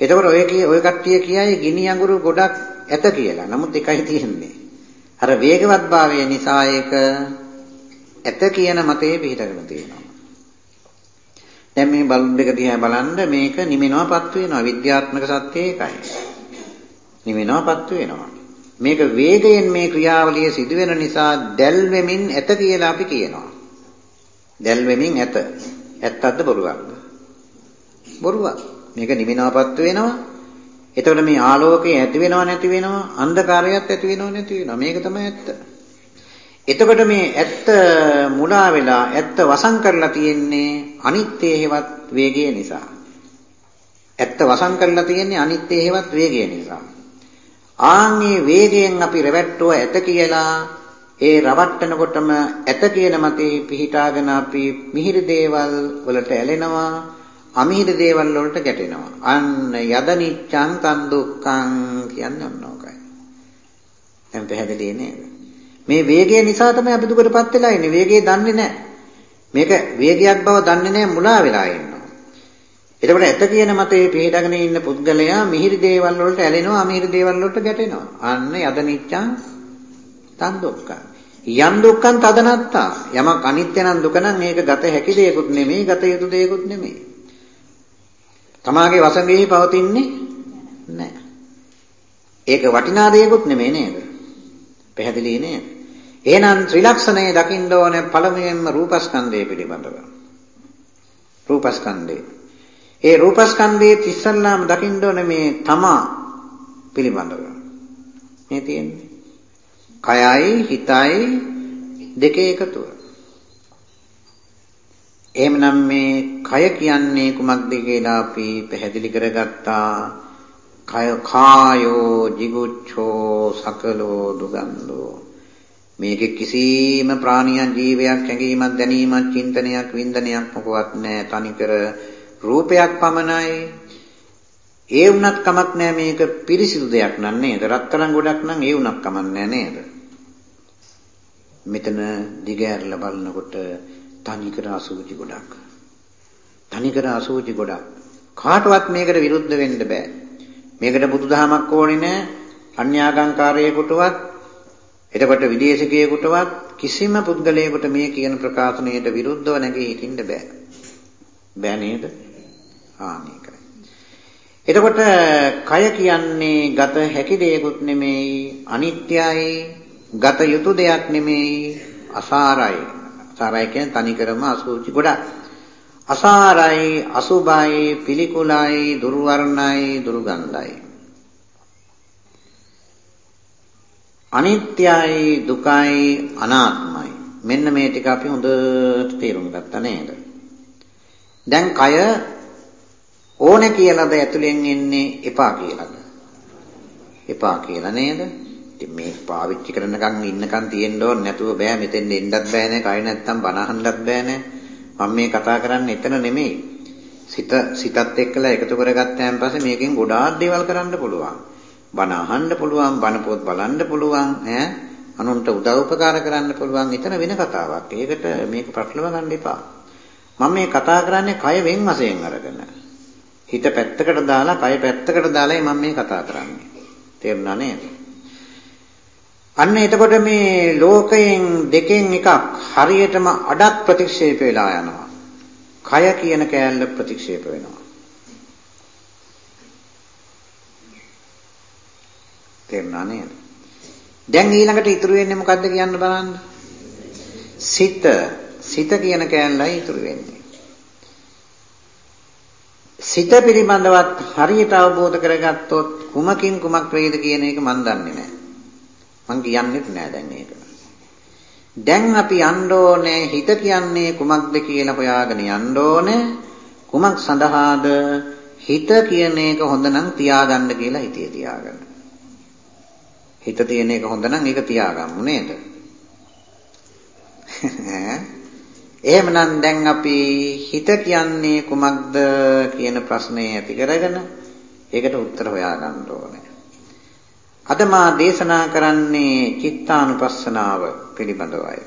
එතකොට ඔය කිය ඔය කට්ටිය කියයි ගිනි අඟුරු ගොඩක් ඇත කියලා. නමුත් එකයි තියෙන්නේ. අර වේගවත්භාවය නිසා ඒක ඇත කියන මතයේ පිටකගෙන තියෙනවා. දැන් මේ බල්බ් එක දිහා බලන්න මේක නිමෙනවාපත් වෙනවා. විද්‍යාත්මක සත්‍යය ඒකයි. නිමෙනවාපත් වෙනවා. මේක වේගයෙන් මේ ක්‍රියාවලිය සිදු වෙන නිසා දැල් වෙමින් ඇත කියලා අපි කියනවා. දැල් වෙමින් ඇත. ඇත්තක්ද බොරුවක්ද? බොරුවක්. මේක නිමිනාපත් වෙනවා. එතකොට මේ ආලෝකය ඇති වෙනව නැති වෙනවා, අන්ධකාරයත් ඇති වෙනව නැති වෙනවා. මේක තමයි ඇත්ත. එතකොට මේ ඇත්ත මුලා වෙලා ඇත්ත වසන් කරලා තියෙන්නේ අනිත්‍ය හේවත් වේගය නිසා. ඇත්ත වසන් කරලා තියෙන්නේ අනිත්‍ය හේවත් වේගය නිසා. ආන්ගේ වේගයෙන් අපි රැවට්ටුව ඇත කියලා ඒ රවට්ටනකොටම ඇත කියන මතේ පිහිටාගෙන අපි මිහිරි දේවල් වලට ඇලෙනවා අමිහිර දේවල් වලට ගැටෙනවා. අන්න යදනිච්ඡං තන් දුක්ඛං කියන්නේ ඔන්න ඕකයි. දැන් පැහැදිලි නේද? මේ වේගය නිසා තමයි අපි දුකටපත් වෙලා ඉන්නේ. වේගය දන්නේ නැහැ. මේක වේගයක් බව දන්නේ නැහැ මුලා වෙලා ඉන්නවා. එතකොට ඇත කියන මතේ පිළිඩගෙන ඉන්න පුද්ගලයා මිහිරි දේවල් වලට ඇලෙනවා අමිහිරි දේවල් වලට ගැටෙනවා. අන්න යදනිච්ඡං තන් දුක්ඛං. යම් දුක්ඛං තදනත්තා. යමක් අනිත්‍ය නම් දුක නම් ඒක ගත හැකි දෙයක්ුත් නෙමෙයි, ගත යුතු දෙයක්ුත් නෙමෙයි. තමාගේ වසඟෙහි පවතින්නේ නැහැ. ඒක වටිනා දෙයක්ුත් නෙමෙයි නේද? පැහැදිලි නේද? එහෙනම් ත්‍රිලක්ෂණය දකින්න ඕනේ පළමුවෙන්ම රූපස්කන්ධය පිළිබඳව. රූපස්කන්ධය. ඒ රූපස්කන්ධයේ ඉස්සල්ලාම දකින්න ඕනේ මේ තමා පිළිබඳව. මේ තියෙන්නේ. කයයි හිතයි දෙකේ එකතුව. එහෙමනම් මේ කය කියන්නේ කුමක්ද කියලා අපි පැහැදිලි කරගත්තා. කය කායෝ jiguccho සකලෝ දුගන්ධෝ මේකේ කිසිම ප්‍රාණියක් ජීවයක් හැඟීමක් දැනීමක් චින්තනයක් වින්දනයක් මොකවත් නැහැ. තනිකර රූපයක් පමණයි. ඒ වුණත් කමක් නැහැ මේක පිරිසිදු දෙයක් නන්නේද රත්තරන් ගොඩක් නම් ඒ වුණත් කමක් නැහැ නේද? මෙතන දිගහැරලා බලනකොට තනිකර අසුචි ගොඩක්. තනිකර අසුචි ගොඩක්. කාටවත් මේකට විරුද්ධ වෙන්න බෑ. මේකට බුදුදහමක් ඕනේ නෑ. අන්‍යාගම්කාරයෙකුටවත් එතකොට විදේශිකයෙකුටවත් කිසිම පුද්ගලයෙකුට මේ කියන ප්‍රකාශනයට විරුද්ධව නැගී හිටින්න බෑ. බෑ නේද? ආ මේකයි. එතකොට කය කියන්නේ ගත හැකි දෙයක්ුත් නෙමෙයි අනිත්‍යයි ගත යුතු දෙයක් නෙමෙයි අසාරයි සාරය කියන්නේ තනිකරම අසුචි ගොඩක්. අසාරයි අසුභයි පිළිකුලයි දුර්වර්ණයි දුර්ගන්ධයි. අනිත්‍යයි දුකයි අනාත්මයි. මෙන්න මේ ටික අපි හොඳට තේරුම් ගත්තා නේද? දැන් කය ඕනේ කියලාද ඇතුලෙන් එන්නේ එපා කියලාද? එපා කියලා නේද? ඉතින් මේ පාවිච්චි කරනකන් ඉන්නකන් තියෙන්න ඕනේ නැතුව බෑ. මෙතෙන් එන්නත් බෑනේ කය නැත්තම් බන අහන්නත් බෑනේ මම මේ කතා කරන්නේ එතන නෙමෙයි. සිත සිතත් එක්කලා එකතු කරගත්තාන් පස්සේ මේකෙන් ගොඩාක් දේවල් කරන්න පුළුවන්. බන අහන්න පුළුවන් බන පොත් බලන්න පුළුවන් ඈ? අනුන්ට උදව් උපකාර කරන්න පුළුවන් එතන වෙන කතාවක්. ඒකට මේක ප්‍රශ්නව ගන්න එපා. මම මේ කතා කරන්නේ කය වෙන් වශයෙන් අරගෙන. හිත පැත්තකට දාලා කය පැත්තකට දාලායි මම මේ කතා කරන්නේ. තේරුණා නේද? අන්න එතකොට මේ ලෝකයෙන් දෙකෙන් එකක් හරියටම අඩක් ප්‍රතික්ෂේප වෙලා යනවා. කය කියන කෑල්ල ප්‍රතික්ෂේප වෙනවා. තේරුණා නේද? දැන් ඊළඟට ඉතුරු වෙන්නේ මොකද්ද කියන්න බලන්න. සිත සිත කියන කෑල්ලයි ඉතුරු වෙන්නේ. සිත පිළිබඳවත් හරියට අවබෝධ කරගත්තොත් කුමකින් කුමක් වේද කියන එක මන් දන්නේ නැහැ. මං කියන්නෙත් නෑ දැන් ඒක. දැන් අපි යන්න ඕනේ හිත කියන්නේ කුමක්ද කියලා හොයාගෙන යන්න ඕනේ. කුමක් සඳහාද හිත කියන එක හොඳ නම් තියාගන්න කියලා හිතේ තියාගන්න. හිත තියෙන එක හොඳ නම් ඒක තියාගමු නේද? එහෙමනම් දැන් අපි හිත කියන්නේ කුමක්ද කියන ප්‍රශ්නේ ඇති කරගෙන ඒකට උත්තර හොයාගන්න ඕනේ. අද මා දේශනා කරන්නේ චිත්තානුපස්සනාව පිළිබඳවයි.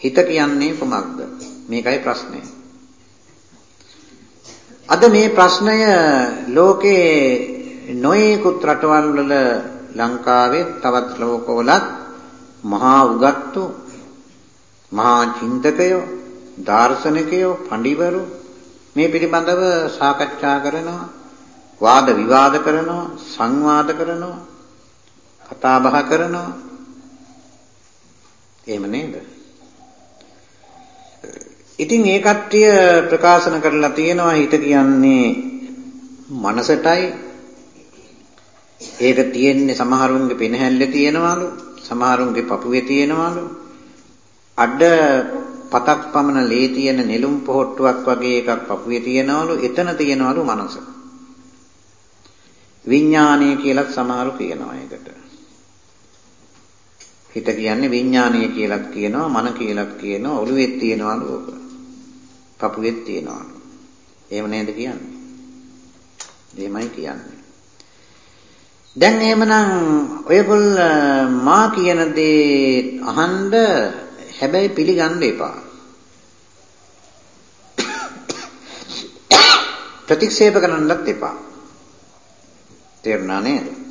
හිත කියන්නේ කොමක්ද? මේකයි ප්‍රශ්නය. අද මේ ප්‍රශ්නය ලෝකේ නොයෙකුත් රටවල් වල ලංකාවේ තවත් ලෝකවලත් මහා උගත්තු මහා චින්තකයෝ දාර්ශනිකයෝ පඬිවරු මේ පිළිබඳව සාකච්ඡා කරනවා වාද විවාද කරනවා සංවාද කරනවා කතා බහ කරනවා. එහෙම නේද? ඉතින් ඒ කට්ටිය ප්‍රකාශන කරලා තියෙනවා හිත කියන්නේ මනසටයි ඒක තියෙන්නේ සමහරුන්ගේ පෙනහැල්ලේ තියෙනවලු සමහරුන්ගේ පපුවේ තියෙනවලු අඩ පතක් පමණ ලේ තියෙන නෙළුම් පොහට්ටුවක් වගේ එකක් පපුවේ තියෙනවලු එතන තියෙනවලු මනස විඥානය කියලා සමහරු කියනවා ඒකට හිත කියන්නේ විඥානීය කියලාත් කියනවා මන කියලාත් කියනවා ඔළුවෙත් තියනවලු ඕක. පපුවෙත් තියනවලු. එහෙම නේද කියන්නේ? එහෙමයි කියන්නේ. දැන් එහෙමනම් ඔයගොල්ල මා කියන දේ අහන්න හැබැයි පිළිගන්න එපා. ප්‍රතික්ෂේප කරන්නත් එපා. තේරුණා නේද?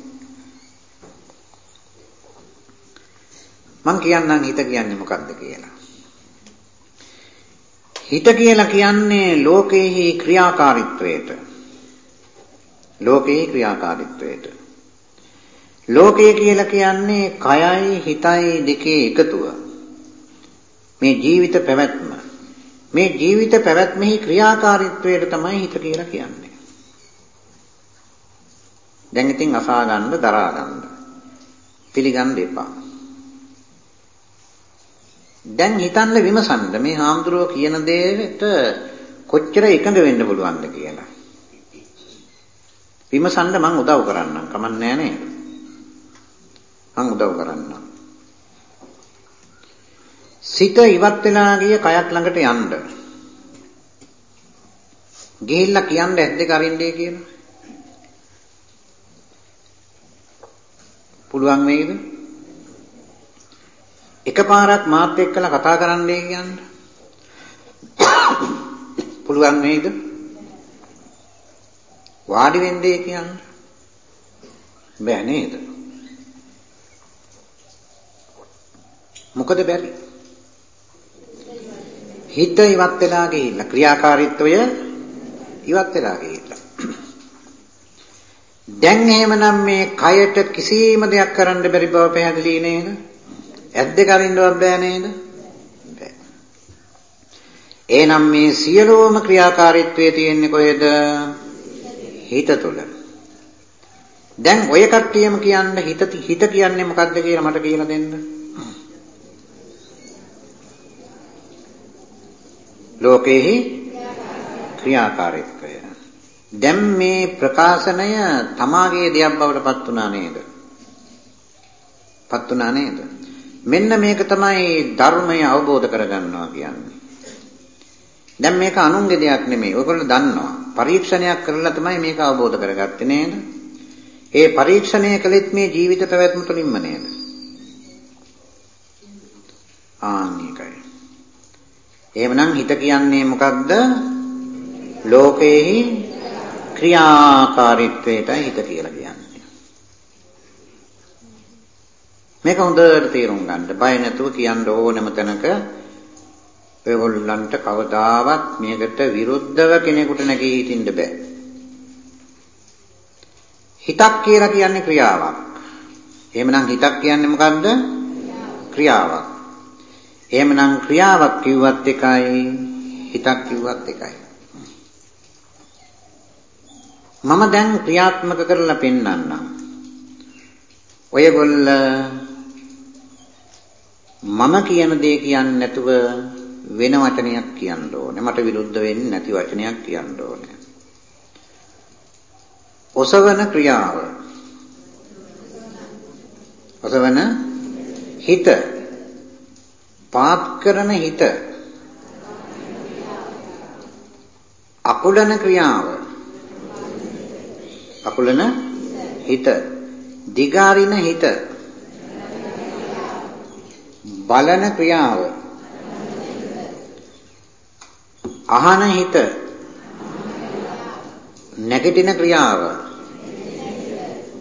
මං කියන්නම් හිත කියන්නේ මොකක්ද කියලා. හිත කියලා කියන්නේ ලෝකේහි ක්‍රියාකාරීත්වයට. ලෝකේහි ක්‍රියාකාරීත්වයට. ලෝකය කියලා කියන්නේ කයයි හිතයි දෙකේ එකතුව. මේ ජීවිත පැවැත්ම. මේ ජීවිත පැවැත්මෙහි ක්‍රියාකාරීත්වයට තමයි හිත කියලා කියන්නේ. දැන් ඉතින් අසා ගන්න දරා ගන්න. පිළිගන්න එපා. දැන් හිතන්න විමසන්න මේ හාමුදුරුව කියන දෙයට කොච්චර එකඟ වෙන්න පුළුවන්ද කියලා. විමසන්න මං උදව් කරන්නම්. කමන්නේ නෑ මං උදව් කරන්නම්. සිත ඉවත් වෙලා ගිය කයක් ළඟට යන්න. ගිහිල්ලා කියන්න ඇද්ද කරින්නේ කියලා. පුළුවන් වේද? එකපාරක් මාත් එක්කලා කතා කරන්නයි කියන්න. පුළුවන් නේද? වාඩි වෙන්නේ කියන්න. බෑ නේද? මොකද බැරි? හිත ඉවත් වෙලා ගිහිල්ලා ක්‍රියාකාරීත්වය ඉවත් වෙලා ගිහිල්ලා. දැන් එහෙමනම් මේ කයට කිසිම දෙයක් කරන්න බැරි බව පැහැදිලි නේද? ඇද්ද කරින්නවත් බෑ නේද? බෑ. එහෙනම් මේ සියලුම ක්‍රියාකාරීත්වයේ තියෙන්නේ කොහෙද? හිත තුළ. දැන් ඔය කට්ටියම කියන්න හිත හිත කියන්නේ මොකද්ද කියලා මට කියලා දෙන්න. ලෝකේහි ක්‍රියාකාරීත්වය. දැන් මේ ප්‍රකාශනය තමාගේ දෙයක් බවට පත් වුණා නේද? පත් වුණා නේද? මෙන්න මේක තමයි ධර්මය අවබෝධ කරගන්නවා කියන්නේ. දැන් මේක අනුන්ගේ දෙයක් නෙමෙයි. ඔයගොල්ලෝ දන්නවා. පරීක්ෂණයක් කරලා තමයි මේක අවබෝධ කරගත්තේ නේද? ඒ පරීක්ෂණය කළෙත් මේ ජීවිත පැවැත්ම තුළින්ම නේද? ආනිකයි. එහෙමනම් හිත කියන්නේ මොකක්ද? ලෝකේහි ක්‍රියාකාරීත්වයටයි හිත කියලා කියන්නේ. මේක හොඳට තේරුම් ගන්න. බය නැතුව කියන්න ඕනම තැනක ඔයගොල්ලන්ට කවදාවත් මේකට විරුද්ධව කෙනෙකුට නැගී හිටින්න බෑ. හිතක් කියලා කියන්නේ ක්‍රියාවක්. එහෙමනම් හිතක් කියන්නේ මොකද්ද? ක්‍රියාවක්. එහෙමනම් ක්‍රියාවක් කිව්වත් එකයි හිතක් කිව්වත් එකයි. මම දැන් ක්‍රියාත්මක කරලා පෙන්වන්නම්. ඔයගොල්ල මම කියන දේ කියන්නේ නැතුව වෙන වචනයක් කියන්න ඕනේ. මට විරුද්ධ වෙන්නේ නැති වචනයක් කියන්න ඕනේ. ඔසවන ක්‍රියාව. ඔසවන හිත. පාත් කරන හිත. අකුලන ක්‍රියාව. අකුලන හිත. දිගාරින හිත. බලන ක්‍රියාව. අහන හිත. නැගිටින ක්‍රියාව.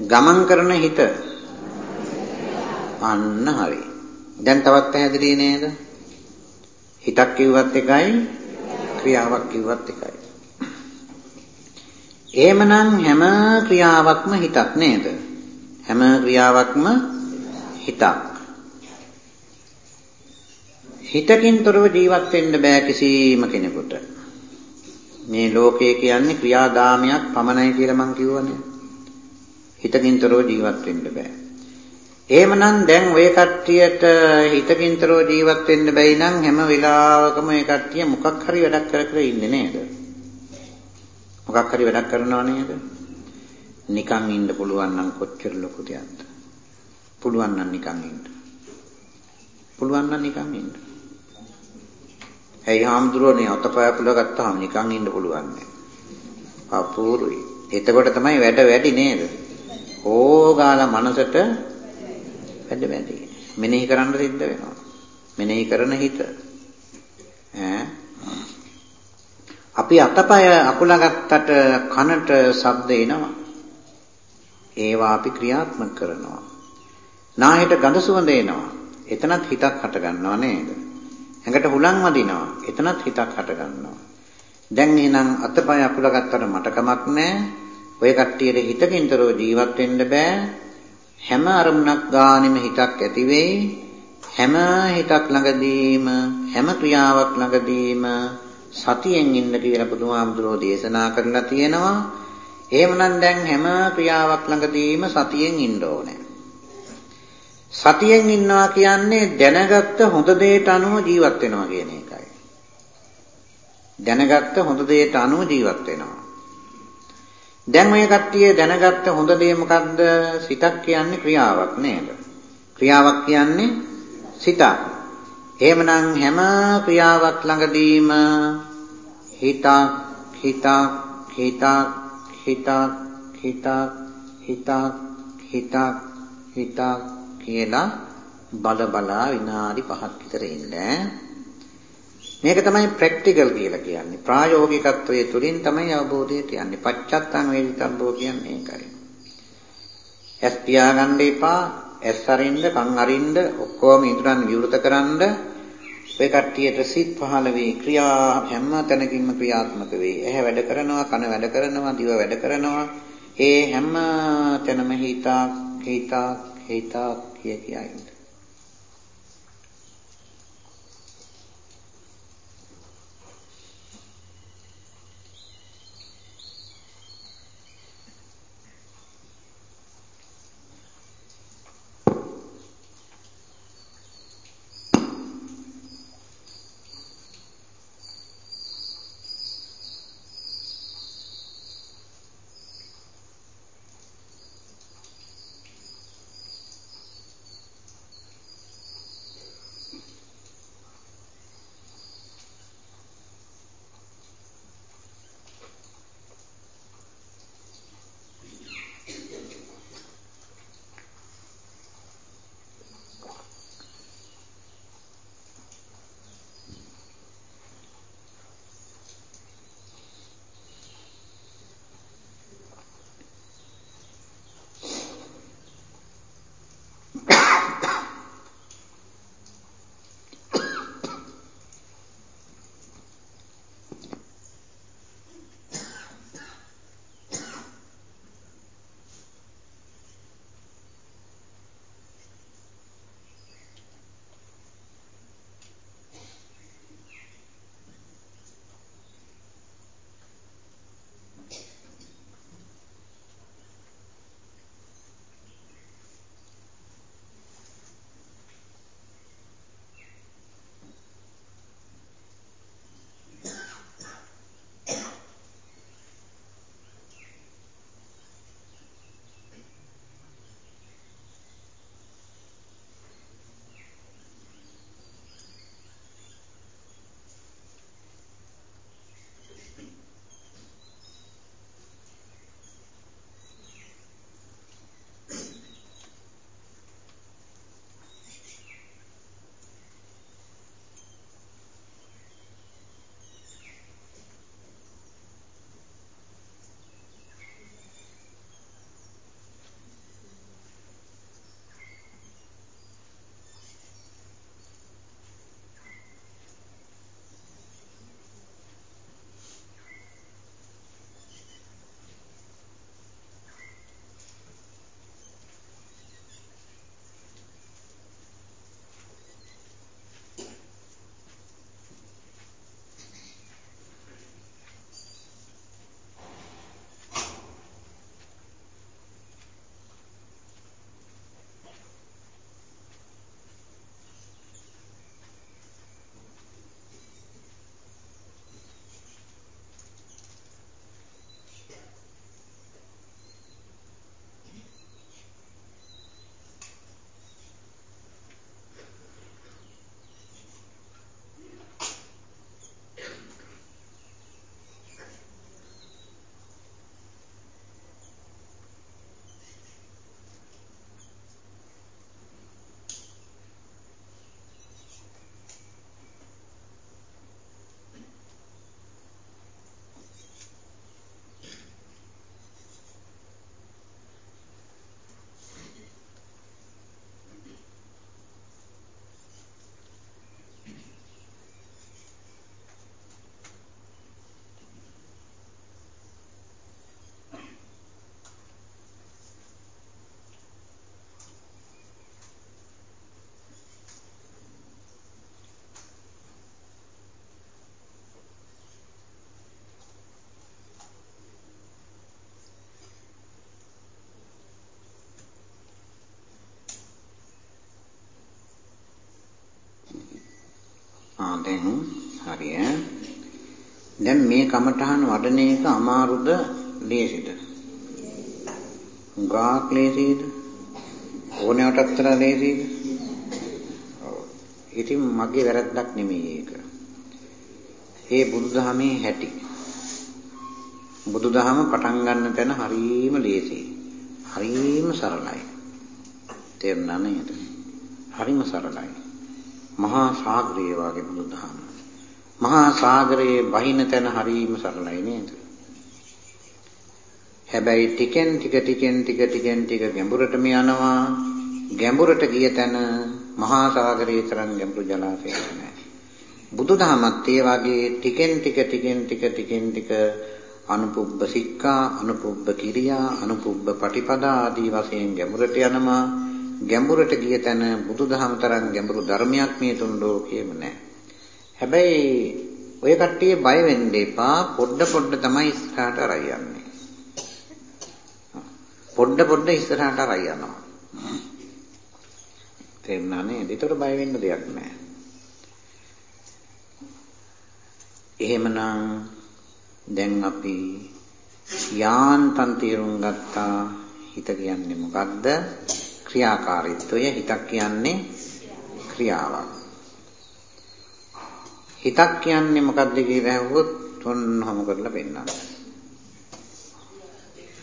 ගමන් කරන හිත. අන්න හරි. දැන් තවත් පැහැදිලි නේද? හිතක් කිව්වත් එකයි ක්‍රියාවක් කිව්වත් එකයි. එහෙමනම් හැම ක්‍රියාවක්ම හිතක් නේද? හැම ක්‍රියාවක්ම හිතක්. හිතකින් තොරව ජීවත් වෙන්න බෑ කිසිම කෙනෙකුට. මේ ලෝකය කියන්නේ ක්‍රියාදාමයක් පමණයි කියලා මං කිව්වනේ. හිතකින් තොරව ජීවත් වෙන්න බෑ. එහෙමනම් දැන් ඔය කට්ටියට හිතකින් තොරව ජීවත් වෙන්න බැයි නම් හැම වෙලාවකම ඒ කට්ටිය මොකක් හරි වැඩක් කර කර ඉන්නේ නේද? මොකක් හරි වැඩක් කරනව නේද? නිකන් ඉන්න පුළුවන් නම් කොච්චර ලොකු දෙයක්ද? පුළුවන් නම් නිකන් ඉන්න. පුළුවන් නම් නිකන් ඉන්න. ඇයි හාමුදුරුවනේ අතපය පුල ගත්තාම නිකන් ඉන්න පුළුවන් නෑ. අපූර්වයි. එතකොට තමයි වැඩ වැඩි නේද? ඕගාල මනසට වැඩ වැඩි. මෙනෙහි කරන්න සිද්ධ වෙනවා. මෙනෙහි කරන හිත. ඈ අපි අතපය අකුලගත්තට කනට ශබ්ද එනවා. ඒවා අපි ක්‍රියාත්මක කරනවා. නාහයට ගඳ සුවඳ එනවා. එතනත් හිතක් හට ගන්නව නේද? ඇඟට හුලං වදිනවා. එතනත් හිතක් හට ගන්නවා. දැන් එහෙනම් අතපය අකුල ගත්තට මට කමක් නැහැ. ඔය කට්ටියට හිතකින්තරෝ ජීවත් වෙන්න බෑ. හැම අරමුණක් ගානෙම හිතක් ඇති වෙයි. හැම හිතක් ළඟදීම හැම ක්‍රියාවක් ළඟදීම සතියෙන් ඉන්න කියලා බුදුහාමුදුරෝ දේශනා කරලා තියෙනවා. එහෙමනම් දැන් හැම ක්‍රියාවක් ළඟදීම සතියෙන් ඉන්න ඕනේ. සතියෙන් ඉන්නවා කියන්නේ දැනගත්ත හොඳ දෙයට අනුව ජීවත් වෙනවා කියන එකයි. දැනගත්ත හොඳ දෙයට අනුව ජීවත් වෙනවා. දැන් මේ කට්ටිය දැනගත්ත හොඳ දේ මොකද්ද? සිතක් කියන්නේ ක්‍රියාවක් නේද? ක්‍රියාවක් කියන්නේ සිතක්. එහෙමනම් හැම ක්‍රියාවක් ළඟදීම හිතක් හිතක් හිතක් හිතක් හිතක් හිතක් හිතක් හිතක් කියලා බල බලා විනාඩි 5ක් විතර ඉන්න. මේක තමයි ප්‍රැක්ටිකල් කියලා කියන්නේ. ප්‍රායෝගිකත්වයේ තුලින් තමයි අවබෝධයට යන්නේ. පච්චත්තං වේදිතබ්බෝ කියන්නේ ඒකයි. ඇස් පියාගන්න එපා. ඇස් අරින්න, කන් අරින්න, ඔක්කොම ඉදරන් විවෘත කරන්න. ඔය කට්ටියට සිත් පහළ වේ. ක්‍රියා හැම තැනකින්ම ක්‍රියාත්මක වේ. ඇහැ වැඩ කරනවා, කන වැඩ කරනවා, දිව වැඩ කරනවා. ඒ හැම තැනම හිතක්, හිතක්, හේතා කිය කියයි. දැන් හරිය. දැන් මේ කමඨහන වඩන එක අමාරුද ලේසිද? ගාක් ලේසිද? ඕනෑමටත් තරම් ලේසිද? ඔව්. ඉතින් මගේ වැරද්දක් නෙමෙයි ඒක. ඒ බුදුදහමේ හැටි. බුදුදහම පටන් ගන්න තැන හරීම ලේසියි. හරීම සරලයි. තේරුණා නේද? හරීම සරලයි. මහා සාගරය වගේ බුදුදහම. මහා සාගරයේ බහින තැන හරීම සරලයි නේද? හැබැයි ටිකෙන් ටික ටිකෙන් ටික ටිකෙන් ටික ගැඹුරටම යනවා. ගැඹුරට ගිය තැන මහා සාගරයේ තරම් ගැඹුරු ජලාශයක් නැහැ. බුදුදහමත් ඒ වගේ ටිකෙන් ටික ටිකෙන් ටික ටිකෙන් ටික අනුපුබ්බ සික්ඛා අනුපුබ්බ කිරියා අනුපුබ්බ පටිපදා ආදී වශයෙන් ගැඹුරට යනවා ගැඹුරට ගිය තැන බුදුදහම තරම් ගැඹුරු ධර්මයක් මේ තුන් ලෝකයේම නැහැ. හැබැයි ඔය කට්ටිය බය වෙන්න එපා පොඩ පොඩ තමයි ඉස්සරහට අරයි යන්නේ. පොඩ පොඩ ඉස්සරහට අරයි යනවා. තේරුණා නේද? ඒතර බය වෙන්න දෙයක් නැහැ. එහෙමනම් දැන් අපි යාන්තම් තීරුම් ගත්තා හිත කියන්නේ මොකක්ද? ක්‍රියාකාරීත්වය හිතක් කියන්නේ ක්‍රියාවක්. හිතක් කියන්නේ මොකක්ද කියලා ඇහුවොත් ඔන්නම කරලා පෙන්නන්න.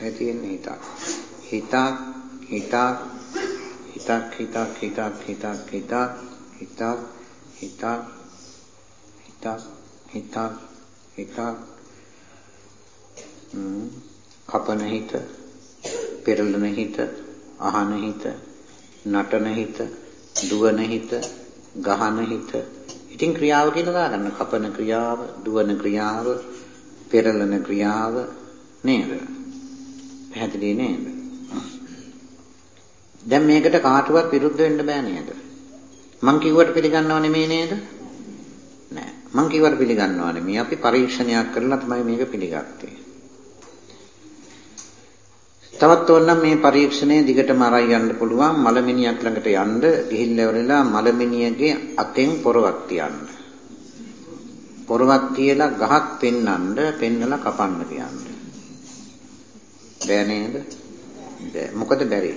ඒ තියෙන්නේ හිතක්. හිතක් හිතක් හිතක් හිතක් හිතක් හිතක් හිතක් හිතක් හිතක් හිතක් හිතක් හිතක් කපන හිත පෙරළන හිත අහන හිත නටන හිත දුවන හිත ගහන හිත. ඉතින් ක්‍රියාව කියලා දාගන්න. කපන ක්‍රියාව දුවන ක්‍රියාව පෙරළන ක්‍රියාව නේද? පැහැදිලි නේද? දැන් මේකට කාටවත් විරුද්ධ වෙන්න බෑ නේද? මං කිව්වට පිළිගන්නව නෙමෙයි නේද? නෑ. මං කිව්වට පිළිගන්නව නෙමෙයි අපි පරීක්ෂණයක් කරලා තමයි මේක පිළිගත්තේ. තවත් ඕනනම් මේ පරීක්ෂණය දිගටම අරයි යන්න පුළුවන් මලමිනියක් ළඟට යන්න ගිහිල්ලා ඉවරලා මලමිනියගේ අතෙන් පොරවක් තියන්න. පොරවක් තියලා ගහක් පෙන්නන්න පෙන්නලා කපන්න කියන්න. බෑ නේද? බෑ. මොකද බැරි?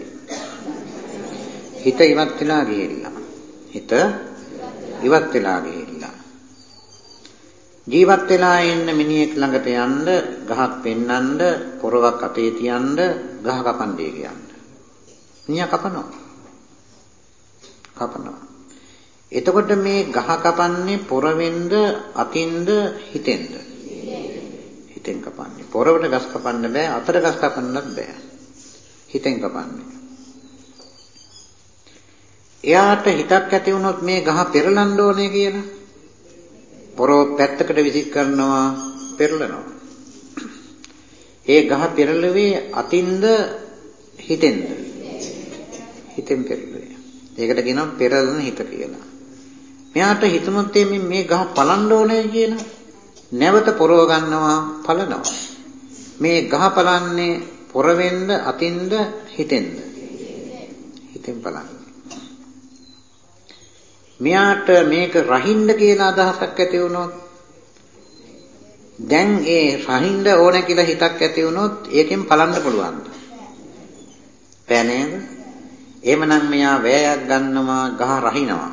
හිත ඉවත් වෙලා ගිහිල්ලා. හිත ඉවත් වෙලා ගිහිල්ලා. ජීවත් වෙලා ඉන්න මිනිහෙක් ළඟට යන්න ගහක් පෙන්නන්න පොරවක් අතේ තියන්න ගහ කපන්නේ කියන්න. මිනිහා කපනවා. කපනවා. එතකොට මේ ගහ කපන්නේ පොරවෙන්ද අතින්ද හිතෙන්ද? හිතෙන් කපන්නේ. පොරවට ගස් කපන්න බෑ අතට ගස් කපන්නත් බෑ. හිතෙන් කපන්නේ. එයාට හිතක් ඇති වුණොත් මේ ගහ පෙරලන්න ඕනේ කියලා පොරව පැත්තකට විසික් කරනවා පෙරලනවා. ඒ ගහ පෙරළුවේ අතින්ද හිතෙන්ද? හිතෙන් පෙරළුවේ. ඒකට කියනවා පෙරලන හිත කියලා. මෙයාට හිතමුත් මේ ගහ පලන්න ඕනේ කියලා නැවත පොරව ගන්නවා පලනවා. මේ ගහ පලන්නේ පොරවෙන්ද අතින්ද හිතෙන්ද? හිතෙන් පලන්නේ. මෙයාට මේක රහින්න කියන අදහසක් ඇති වුණොත් දැන් ඒ රහින්න ඕන කියලා හිතක් ඇති වුණොත් ඒකෙන් පලන්න පුළුවන්ද? බෑ නේද? එහෙමනම් මෙයා වෑයක් ගන්නවා ගහ රහිනවා.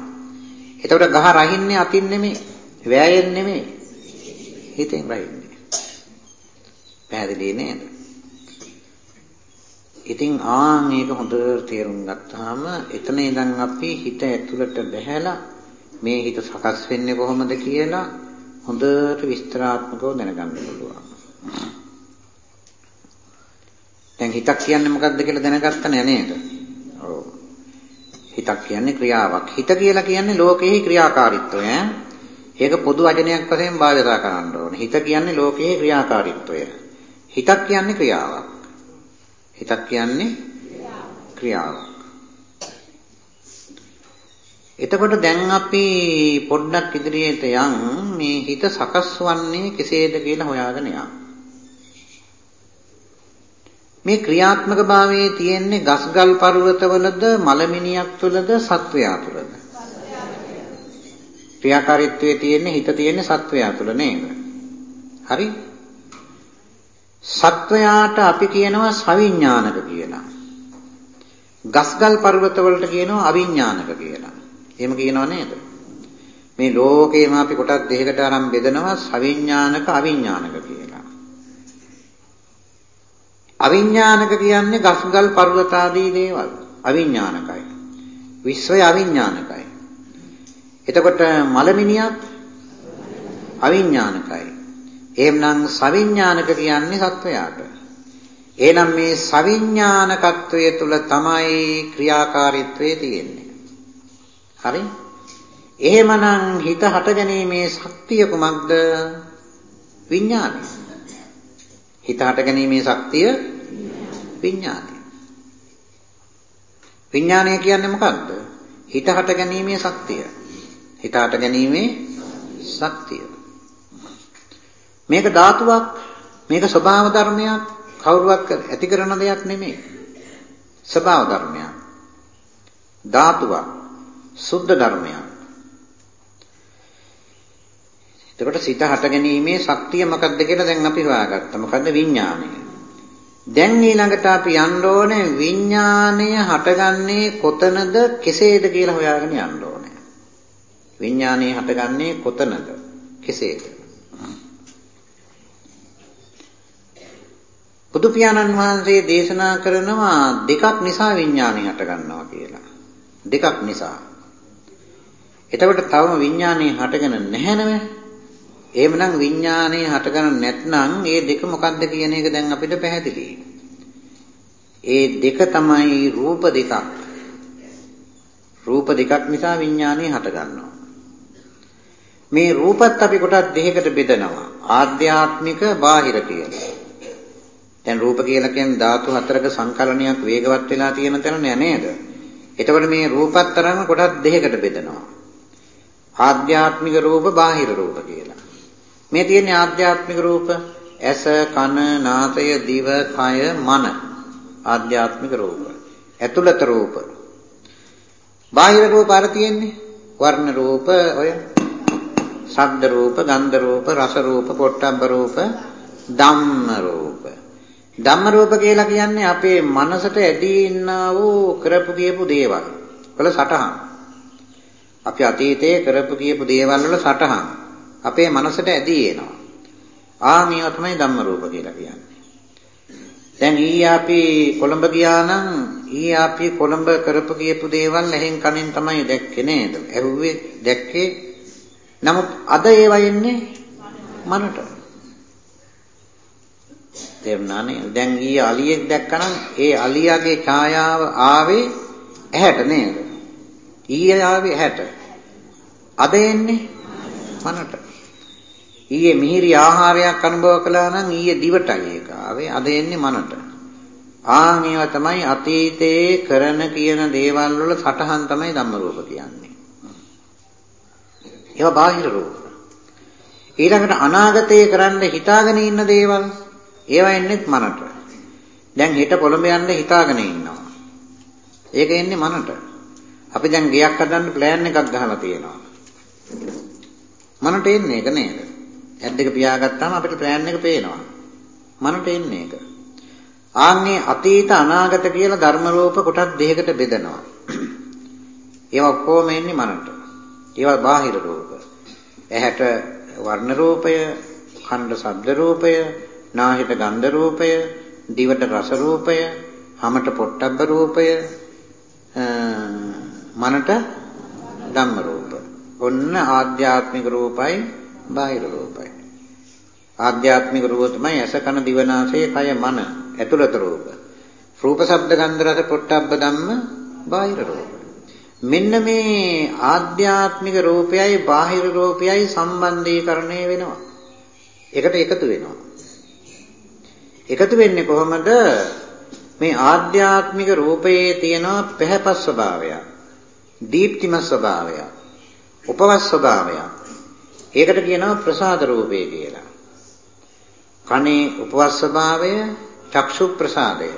එතකොට ගහ රහින්නේ අතින් නෙමෙයි, වෑයෙන් නෙමෙයි. හිතෙන් රහින්නේ. පැහැදිලි නේද? ඉතින් ආන් මේක හොඳට තේරුම් ගත්තාම එතන ඉඳන් අපි හිත ඇතුළට බහැලා මේ හිත සකස් වෙන්නේ කොහොමද කියලා හොඳට විස්තරාත්මකව දැනගන්න පුළුවන්. දැන් හිතක් කියන්නේ මොකක්ද කියලා දැනගත්ත නේද? ඔව්. හිතක් කියන්නේ ක්‍රියාවක්. හිත කියලා කියන්නේ ලෝකයේ ක්‍රියාකාරීත්වය ඈ. ඒක පොදු වචනයක් වශයෙන් භාවිත කරන්න ඕනේ. හිත කියන්නේ ලෝකයේ ක්‍රියාකාරීත්වය. හිතක් කියන්නේ ක්‍රියාවක්. හිතක් කියන්නේ ක්‍රියාවක්. එතකොට දැන් අපි පොඩ්ඩක් ඉදිරියට යන් මේ හිත සකස් වන්නේ කෙසේද කියලා හොයාගෙන යන්න. මේ ක්‍රියාත්මක භාවයේ තියෙන්නේ ගස්ගල් පර්වතවලද මලමිනියක් තුලද සත්වයා තුලද? ක්‍රියාකාරීත්වයේ තියෙන්නේ හිත තියෙන්නේ සත්වයා තුළ නේද? හරි? සත්වයාට අපි කියනවා සවිඥානික කියලා. ගස්ගල් පර්වත වලට කියනවා අවිඥානික කියලා. එහෙම කියනව නේද? මේ ලෝකේම අපි කොටස් දෙකකට අරන් බෙදනවා සවිඥානික අවිඥානික කියලා. අවිඥානික කියන්නේ ගස්ගල් පර්වත ආදී දේවල්. අවිඥානිකයි. විශ්වය අවිඥානිකයි. එතකොට මලමිනියක් අවිඥානිකයි. එහෙමනම් සවිඥානික කියන්නේ සත්වයාට. එහෙනම් මේ සවිඥානිකත්වයේ තුල තමයි ක්‍රියාකාරීත්වයේ තියෙන්නේ. හරි? එහෙමනම් හිත හටගැනීමේ ශක්තිය කුමක්ද? විඥානය. හිත හටගැනීමේ ශක්තිය විඥානය. විඥානය කියන්නේ මොකක්ද? හිත හටගැනීමේ ශක්තිය. හිත හටගැනීමේ ශක්තිය. මේක ධාතුවක් මේක ස්වභාව ධර්මයක් කවුරුවක් ඇති කරන දෙයක් නෙමෙයි. ස්වභාව ධර්මයක්. ධාතුවක් සුද්ධ ධර්මයක්. එතකොට සිත හටගැනීමේ ශක්තිය මොකක්ද කියලා දැන් අපි හොයාගත්තා. මොකද්ද විඥානය? දැන් ඊළඟට අපි යන්න ඕනේ විඥානය හටගන්නේ කොතනද කෙසේද කියලා හොයාගෙන යන්න ඕනේ. විඥානය හටගන්නේ කොතනද කෙසේද? බුදු පියාණන් වහන්සේ දේශනා කරනවා දෙකක් නිසා විඥානය හට ගන්නවා කියලා. දෙකක් නිසා. එතකොට තවම විඥානය හටගෙන නැහැ නේද? එහෙමනම් විඥානය හටගෙන නැත්නම් ඒ දෙක මොකක්ද කියන එක දැන් අපිට පැහැදිලියි. ඒ දෙක තමයි රූප දෙකක්. රූප දෙකක් නිසා විඥානය හට ගන්නවා. මේ රූපත් අපි කොටස් දෙකකට බෙදනවා. ආධ්‍යාත්මික බාහිර කියලා. දැන් රූප කියලා කියන්නේ ධාතු හතරක සංකලනයක් වේගවත් වෙලා තියෙන තැන නේද? එතකොට මේ රූපතරම කොටස් දෙකකට බෙදනවා. ආධ්‍යාත්මික රූප, බාහිර රූප කියලා. මේ තියෙන්නේ ආධ්‍යාත්මික රූප ඇස, කන, නාසය, දිව, කය, මන. ආධ්‍යාත්මික රූප. ඇතුළත රූප. බාහිර රූප අර තියෙන්නේ වර්ණ රූප, ඔය ශබ්ද රූප, ගන්ධ රූප, රස රූප, පොට්ටබ්බ රූප, ධම්ම රූප. ධම්ම රූප කියලා කියන්නේ අපේ මනසට ඇදී ඉන්නා වූ කරපු කියපු දේවල් වල සටහන්. අපි අතීතයේ කරපු කියපු දේවල් වල සටහන් අපේ මනසට ඇදී එනවා. ආ මේවා තමයි ධම්ම රූප කියලා කියන්නේ. දැන් ඊයේ අපි කොළඹ ගියා නම් ඊයේ අපි කොළඹ කරපු කියපු දේවල් ඇහෙන් කනෙන් තමයි දැක්කේ නේද? ඇහුවේ දැක්කේ. නමුත් අද ඒවා එන්නේ මනට. තේරුණා නේද? දැන් ඊයේ අලියෙක් දැක්කනම් ඒ අලියාගේ ඡායාව ආවේ ඇහැට නේද? ඊයේ ආවේ ඇහැට. අද එන්නේ මනට. ඊයේ මිහිරි ආහාරයක් අනුභව කළා නම් ඊයේ දිවටයි ඒක ආවේ. අද එන්නේ මනට. ආන් ඒවා තමයි අතීතයේ කරන කියන දේවල් වල සටහන් තමයි ධම්ම රූප කියන්නේ. ඒවා බාහිර රූප. ඊළඟට අනාගතයේ කරන්න හිතාගෙන ඉන්න දේවල් ඒවා එන්නේත් මනට. දැන් හෙට කොළඹ යන්න හිතාගෙන ඉන්නවා. ඒක එන්නේ මනට. අපි දැන් ගියක් හදන්න ප්ලෑන් එකක් ගහලා තියෙනවා. මනට එන්නේ ඒක නේද? ඇත් දෙක පියාගත්තාම අපිට ප්ලෑන් එක පේනවා. මනට එන්නේ ඒක. ආන්නේ අතීත අනාගත කියලා ධර්ම රූප කොටස් දෙකකට බෙදනවා. ඒවා ඔක්කොම එන්නේ මනට. ඒවා බාහිර රූප. ඇහැට වර්ණ රූපය, කණ්ඩ ශබ්ද රූපය, නාහිත ගන්ධ රූපය, දිවට රස රූපය, හමට පොට්ටබ්බ රූපය, මනට ධම්ම රූප. ඔන්න ආධ්‍යාත්මික රූපයි බාහිර රූපයි. ආධ්‍යාත්මික රූප තමයි ඇස කන දිව නාසය කය මන ඇතුළත රූප. රූප ශබ්ද ගන්ධ රස පොට්ටබ්බ ධම්ම බාහිර රූප. මෙන්න මේ ආධ්‍යාත්මික රූපයයි බාහිර රූපයයි සම්බන්ධීකරණය වෙනවා. එකට එකතු වෙනවා. එකතු වෙන්නේ කොහොමද? මේ ආධ්‍යාත්මික රූපයේ තියෙන පැහැපත් ස්වභාවය, දීප්තිමත් ස්වභාවය, උපවස් ස්වභාවය. ඒකට කියනවා ප්‍රසාද රූපය කියලා. කනේ උපවස් ස්වභාවය, චක්ෂු ප්‍රසාදය.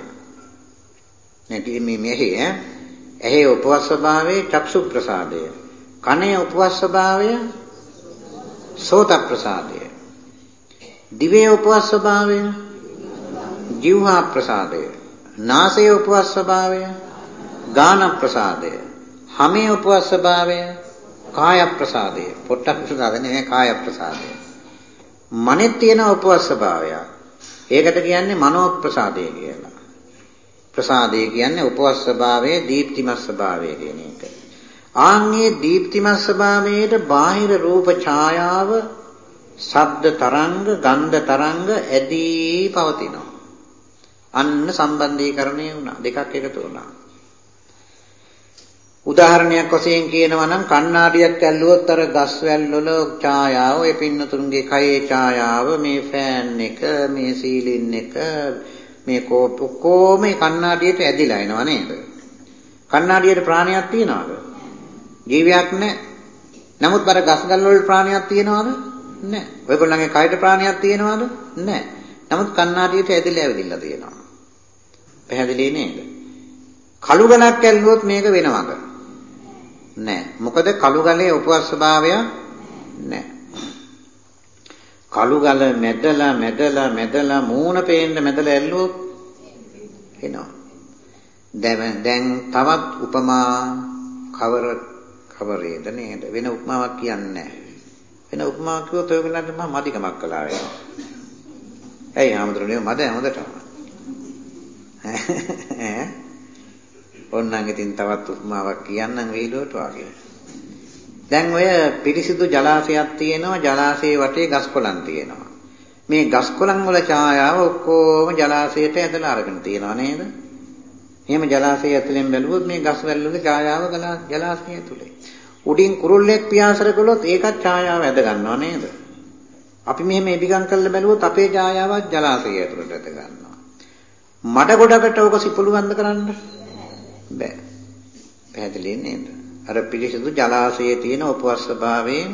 නැති මේ මෙහි ඈ ඇහි උපවස් ස්වභාවයේ චක්ෂු ප්‍රසාදය. කනේ උපවස් ස්වභාවය සෝත ප්‍රසාදය. දිවේ උපවස් ස්වභාවය ජීවහා ප්‍රසාදය. නාසයේ උපවස් ස්වභාවය ගාන ප්‍රසාදය. හමේ උපවස් ස්වභාවය කාය ප්‍රසාදය. පොට්ට ප්‍රසාද නෙවෙයි කාය ප්‍රසාදය. මනෙත් තියෙන උපවස් ස්වභාවය. ඒකට කියන්නේ මනෝ ප්‍රසාදය කියලා. ප්‍රසාදය කියන්නේ උපවස් ස්වභාවයේ දීප්තිමත් ස්වභාවය කියන එක. ආන්ගේ දීප්තිමත් ස්වභාවයේට බාහිර රූප ඡායාව, ශබ්ද තරංග, ගන්ධ තරංග ඇදී පවතිනවා. අන්න සම්බන්ධීකරණය වුණා. දෙකක් එකතු වුණා. උදාහරණයක් වශයෙන් කියනවා නම් කණ්ණාඩියක් ඇල්ලුවොත් අර ගස් වැල් වල ඡායාව, ඒ පින්නතුන්ගේ කයේ ඡායාව, මේ ෆෑන් එක, මේ සීලින් එක, මේ කෝප කොහොම කණ්ණාඩියට ඇදිලා එනවා නේද? කණ්ණාඩියට ප්‍රාණයක් තියනවද? ජීවියක් නැහැ. නමුත් අර ගස්ගල් වල ප්‍රාණයක් තියනවද? නැහැ. ඔයගොල්ලන්ගේ කයට ප්‍රාණයක් තියනවද? නැහැ. නමුත් කණ්ණාඩියට ඇදිලා ඇවිදින්න තියෙනවා. පැහැදිලි නේද? කළු ගලක් ඇල්ලුවොත් මේක වෙනවද? නැහැ. මොකද කළු ගලේ උපවස් ස්වභාවය නැහැ. කළු ගල මැදලා මැදලා මැදලා මූණ පේන්න මැදලා ඇල්ලුවොත් එනවා. දැන් දැන් තවත් උපමා කවර කවරේද නේද වෙන උපමාවක් කියන්නේ වෙන උපමාවක් කිව්වොත් ඔයගොල්ලන්ට මම මදිකමක් කළා වෙනවා. ඇයි ආමතුරුනේ මද හොඳටම. ඈ ඕන්නම් ඉතින් තවත් උපමාවක් කියන්නම් වීඩියෝට වගේ. දැන් ඔය පිරිසිදු ජලාශයක් තියෙනවා ජලාශයේ වටේ ගස් කොළන් තියෙනවා. මේ ගස් කොළන් වල ඡායාව ඔක්කොම ජලාශයට ඇදලා අරගෙන තියෙනවා නේද? එහෙම ජලාශය ඇතුලෙන් බැලුවොත් මේ ගස් වැල් වල ඡායාව ජලාශය ඇතුලේ. උඩින් කුරුල්ලෙක් පියාසර කළොත් ඒකත් ඡායාව ඇද ගන්නවා නේද? අපි මෙහෙම එබිගම් කරලා බැලුවොත් අපේ ඡායාවත් ජලාශය ඇතුලට ඇද ගන්නවා. මඩ ගොඩකට ඔක සිපුලුවන්ද කරන්න බෑ. පැහැදිලි නේද? අර පිළිසිදු ජලාශයේ තියෙන උපවස් ස්වභාවයෙන්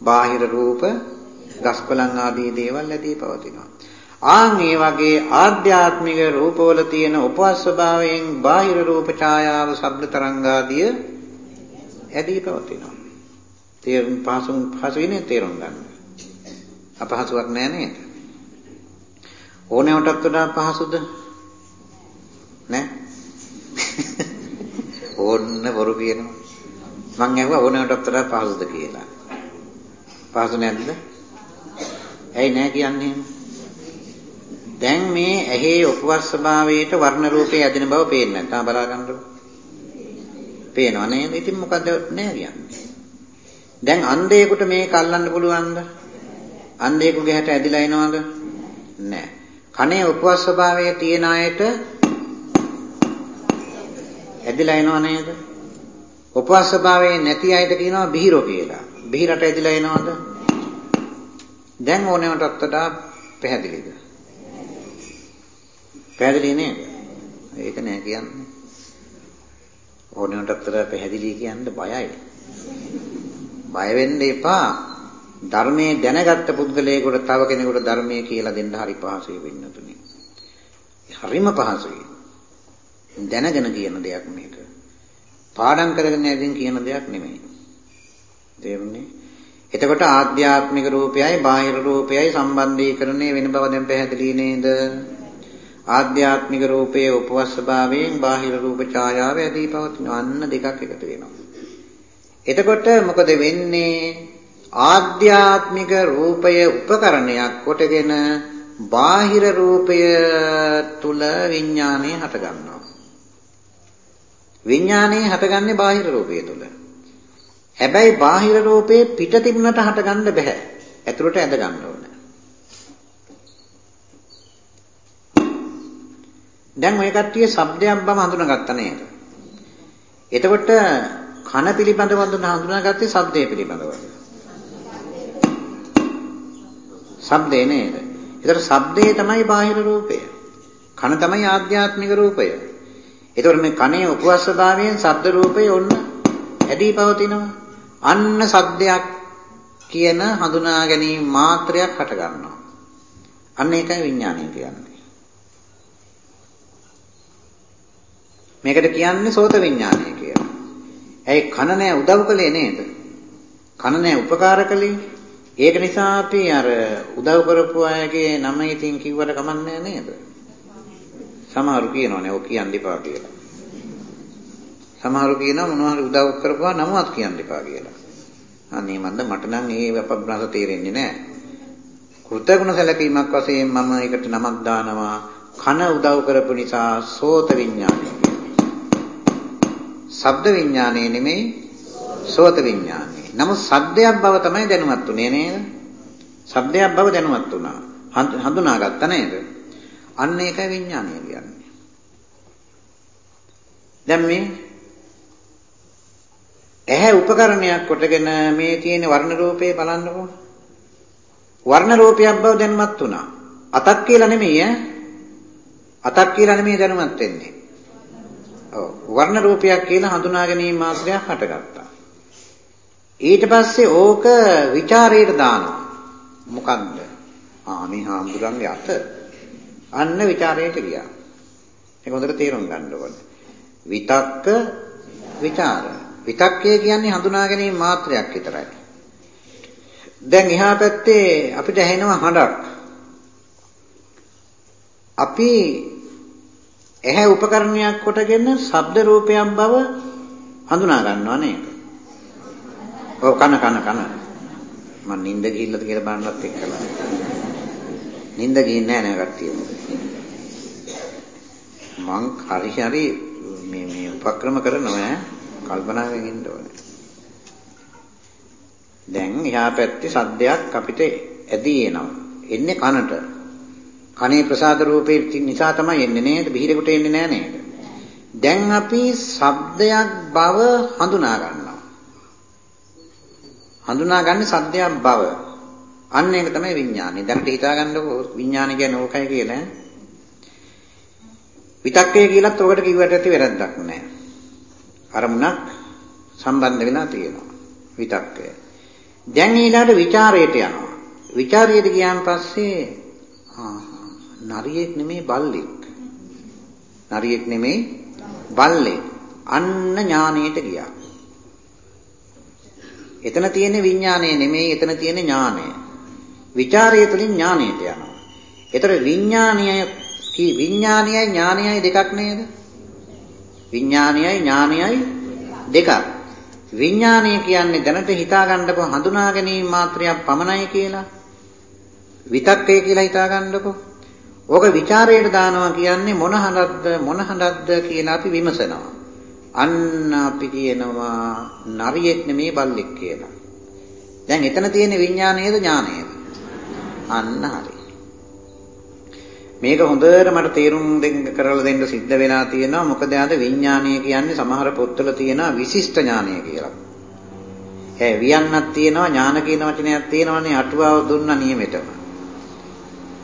බාහිර රූප ගස්කොලන් ආදී දේවල් ඇදී පවතිනවා. ආන් මේ වගේ ආධ්‍යාත්මික රූපවල තියෙන උපවස් ස්වභාවයෙන් බාහිර රූප ඡායාව, ශබ්ද තරංග ආදිය ඇදී පවතිනවා. තේරුම් පහසුම් පහසු වෙන්නේ තේරුම් ගන්න. අපහසුයක් නෑ නේද? ඕනෑවටත් වඩා පහසුද? නෑ. ඕන්න බොරු කියනවා. මං ඇහුවා ඕනෑවටත් වඩා පහසුද කියලා. පහසු නැද්ද? ඇයි නෑ කියන්නේ? දැන් මේ ඇහි උපවස් ස්වභාවයට වර්ණ රූපේ ඇදෙන බව පේන්නේ නැත්නම් බලා ගන්නකො. පේනව නේද? ඉතින් මොකද නෑ කියන්නේ. දැන් අන්ධයෙකුට මේක අල්ලන්න පුළුවන්ද? අන්ධයෙකුගේ හැට ඇදිලා එනවද? නෑ. කනේ උපවස් ස්වභාවයේ තියෙන අයට ඇදිලා එනව නේද? උපවාස ස්වභාවයෙන් නැති අයට කියනවා බිහිරෝ කියලා. බිහිරට ඇදිලා එනවද? දැන් ඕනෑමටත් වඩා පැහැදිලිද? පැහැදිලි නේද? ඒක නෑ කියන්නේ. ඕනෑමටත් වඩා පැහැදිලි කියන්න බයයි. බය වෙන්න එපා. ධර්මයේ දැනගත්ත පුද්ගලයෙකුට තව කෙනෙකුට ධර්මයේ කියලා දෙන්න හරි පහසුයි වෙන්නතුනේ. හරිම පහසුයි. දැනගෙන කියන දෙයක් මේක. පාඩම් කරගෙන ඇදින් කියන දෙයක් නෙමෙයි. තේරුණේ? එතකොට ආධ්‍යාත්මික රූපයයි බාහිර රූපයයි සම්බන්ධීකරණය වෙන බව දැන් පැහැදිලි නේද? ආධ්‍යාත්මික රූපයේ උපවස් ස්වභාවයෙන් බාහිර රූප ඡායාව ඇදී පවතින අන්න දෙකක් එකතු වෙනවා. එතකොට මොකද වෙන්නේ? ආධ්‍යාත්මික රූපය උපකරණයක් කොටගෙන බාහිර රූපය තුල විඥානය හට ගන්නවා. විඥානයේ හටගන්නේ බාහිර රූපය තුල. හැබැයි බාහිර රූපේ පිට තිබුණට හටගන්න බෑ. ඇතුළට ඇද ගන්න ඕන. දැන් ඔය කට්ටිය ශබ්දයක් බව හඳුනාගත්තා නේද? එතකොට කන පිළිබඳව හඳුනාගත්තේ ශබ්දයේ පිළිබඳව. ශබ්දේ නේද? ඒතර ශබ්දේ තමයි බාහිර රූපය. කන තමයි ආධ්‍යාත්මික රූපය. එතකොට මේ කනේ උපවස් ස්වභාවයෙන් ශබ්ද රූපේ ඔන්න ඇදී පවතිනවා. අන්න සද්දයක් කියන හඳුනා ගැනීම මාත්‍රයක් හට ගන්නවා. අන්න ඒකයි විඥානය කියන්නේ. මේකට කියන්නේ සෝත විඥානය කියලා. ඇයි කන නෑ උදව් කළේ නේද? කන නෑ උපකාර කළේ. ඒක නිසා අපි අර උදව් කරපු අයගේ නම ඉතින් කිව්වට කමන්නේ නේද? සමහරු කියනවනේ ඔය කියන්න එපා කියලා. සමහරු කියනවා මොනවා හරි උදව් කරපුවා නමවත් කියන්න එපා කියලා. අනේ මන්ද මට නම් ඒ අපබ්‍රහස තේරෙන්නේ නැහැ. කෘතගුණ සැලකීමක් වශයෙන් මම ඒකට නමක් දානවා කන උදව් කරපු නිසා සෝත විඥානය ශබ්ද විඥානය නෙමෙයි සෝත විඥානය. නමුත් සද්දයක් බව තමයි දැනුවත් උනේ නේද? සද්දයක් බව දැනුවත් වුණා. හඳුනාගත්තා නේද? අන්න ඒකයි විඥානය කියන්නේ. දැන් මේ ඇහැ උපකරණයක් කොටගෙන මේ තියෙන වර්ණ රූපේ බලන්නකෝ. වර්ණ රූපයක් බව දැනුවත් වුණා. අතක් කියලා නෙමෙයි ඈ. අතක් කියලා නෙමෙයි දැනුවත් වෙන්නේ. ඔව් වර්ණ රූපයක් කියලා හඳුනා ගැනීම මාත්‍රයක් හටගත්තා. ඊට පස්සේ ඕක ਵਿਚාරයට දානවා. මොකන්ද? ආ මේ හාමුදුරන්ගේ අත අන්න ਵਿਚාරයට ගියා. ඒක හොඳට තේරුම් ගන්න ඕනේ. විතක්ක ਵਿਚාර. විතක්කය කියන්නේ හඳුනා ගැනීම මාත්‍රයක් විතරයි. දැන් එහා පැත්තේ අපිට ඇහෙනවා හඬක්. අපි එහැ උපකරණයක් කොටගෙන ශබ්ද රූපයන් බව හඳුනා ගන්නවා නේද? ඔව් කන කන කන. මම නිින්ද ගිහිල්ලාද කියලා බලන්නත් එක්කලා. නිින්ද ගිහින් නැහැ නේ කට්ටිය. මං හරි හරි මේ මේ උපක්‍රම කරනවා කල්පනාවෙන් ඉන්න ඕනේ. දැන් එහා පැත්තේ සද්දයක් අපිට ඇදී එනවා. එන්නේ කනට. කනේ ප්‍රසාද රූපේ නිසා තමයි එන්නේ නේද? බිහිරෙකුට එන්නේ නෑ නේද? දැන් අපි ශබ්දයක් බව හඳුනා ගන්නවා. හඳුනාගන්නේ සද්දයක් බව. අන්න ඒක තමයි විඥානේ. දැනට හිතා ගන්නකො විඥාන කියන්නේ ඕකයි කියලා. විතක්කය කියලත් ඔකට කිව්වට ඇති වැරද්දක් නැහැ. අරමුණක් සම්බන්ධ වෙලා තියෙනවා. විතක්කය. දැන් ඊළඟට ਵਿਚාරයට යනවා. ਵਿਚාරයට ගියාන් පස්සේ නරියෙක් නෙමේ බල්ලෙක්. නරියෙක් නෙමේ බල්ලෙක්. අන්න ඥානයට ගියා. එතන තියෙන විඥානය නෙමේ එතන තියෙන ඥානය. ਵਿචාරය තුලින් ඥානයට යනවා. ඒතර විඥානීය කී විඥානීයයි ඥානීයයි දෙකක් නේද? විඥානීයයි ඥානීයයි දෙකක්. විඥානය කියන්නේ දැනට හිතාගන්නකො හඳුනා ගැනීම මාත්‍රයක් පමණයි කියලා. විතක්කය කියලා හිතාගන්නකො. ඕක ਵਿਚාරයට දානවා කියන්නේ මොන හඬක්ද මොන හඬක්ද කියලා අපි විමසනවා. අන්න අපි කියනවා නරියෙක් නෙමේ බල්ලෙක් කියලා. දැන් එතන තියෙන විඥානයේද ඥානයේද? අන්න හරි. මේක හොඳට මට තේරුම් දෙන්න කරලා දෙන්න සිද්ධ වෙලා තියෙනවා. මොකද අද විඥානය කියන්නේ සමහර පොත්වල තියෙනවා විශිෂ්ට ඥානය කියලා. ඒ වියන්නක් තියෙනවා ඥාන කියන වචනයක් තියෙනවනේ අටුවාව දුන්න නියමෙටම.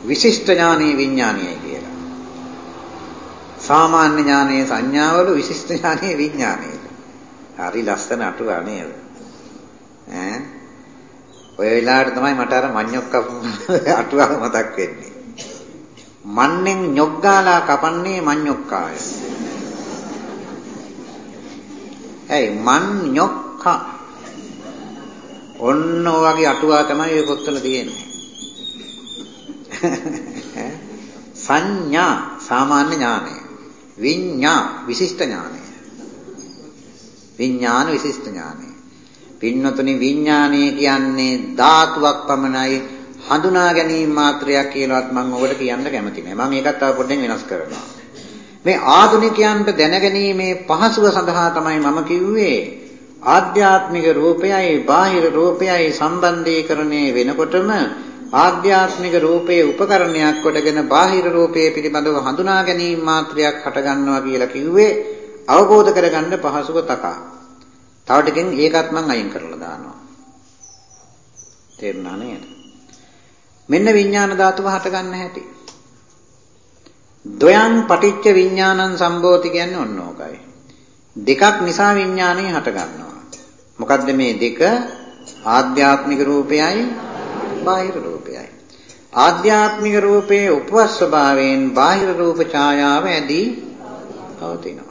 විශිෂ්ට ඥානීය විඥානයයි කියලා. සාමාන්‍ය ඥානයේ සංඥාවල විශිෂ්ට ඥානයේ විඥානයේ. හරි ලස්සන අටුවා නේද? ඈ ඔය වෙලාවට තමයි මට අර මඤ්ඤොක්ක අටුවාව මතක් වෙන්නේ. මන්නෙන් nyoggaලා කපන්නේ මඤ්ඤොක්කාය. ඇයි මන් nyokka ඔන්න ඔය වගේ අටුවා තමයි ඔය පොත්වල තියෙන්නේ. සංඥා සාමාන්‍ය ඥානය. විඤ්ඤා විශිෂ්ට ඥානය. විඥාන විශිෂ්ට ඥානය. පින්නතුනි විඥානය කියන්නේ ධාතුවක් පමණයි හඳුනා ගැනීම මාත්‍රයක් කියලාවත් මම ඔබට කියන්න කැමති නෑ. මම ඒකත් තව පොඩ්ඩක් වෙනස් කරනවා. මේ ආධුනිකයන්ට දැනගැනීමේ පහසුව සඳහා තමයි මම කිව්වේ ආධ්‍යාත්මික රූපයයි බාහිර රූපයයි සම්බන්ධීකරණය වෙනකොටම ආධ්‍යාත්මික රූපයේ උපකරණයක් කොටගෙන බාහිර රූපයේ පිළිබඳව හඳුනා ගැනීම මාත්‍රයක් හටගන්නවා කියලා කිව්වේ අවබෝධ කරගන්න පහසුව තකා. තව ටිකෙන් ඒකත් මම අයින් කරලා දානවා. තේරුණා නේද? මෙන්න විඥාන ධාතුව හටගන්න හැටි. ද්වයං පටිච්ච විඥානං සම්භෝති කියන්නේ ඔන්න ඕකයි. දෙකක් නිසා විඥානය හටගන්නවා. මොකද්ද මේ දෙක? ආධ්‍යාත්මික රූපයයි බාහිර රූපයයි. ආධ්‍යාත්මික රූපයේ උපවස් ස්වභාවයෙන් බාහිර රූප ඡායාව ඇදී පවතිනවා.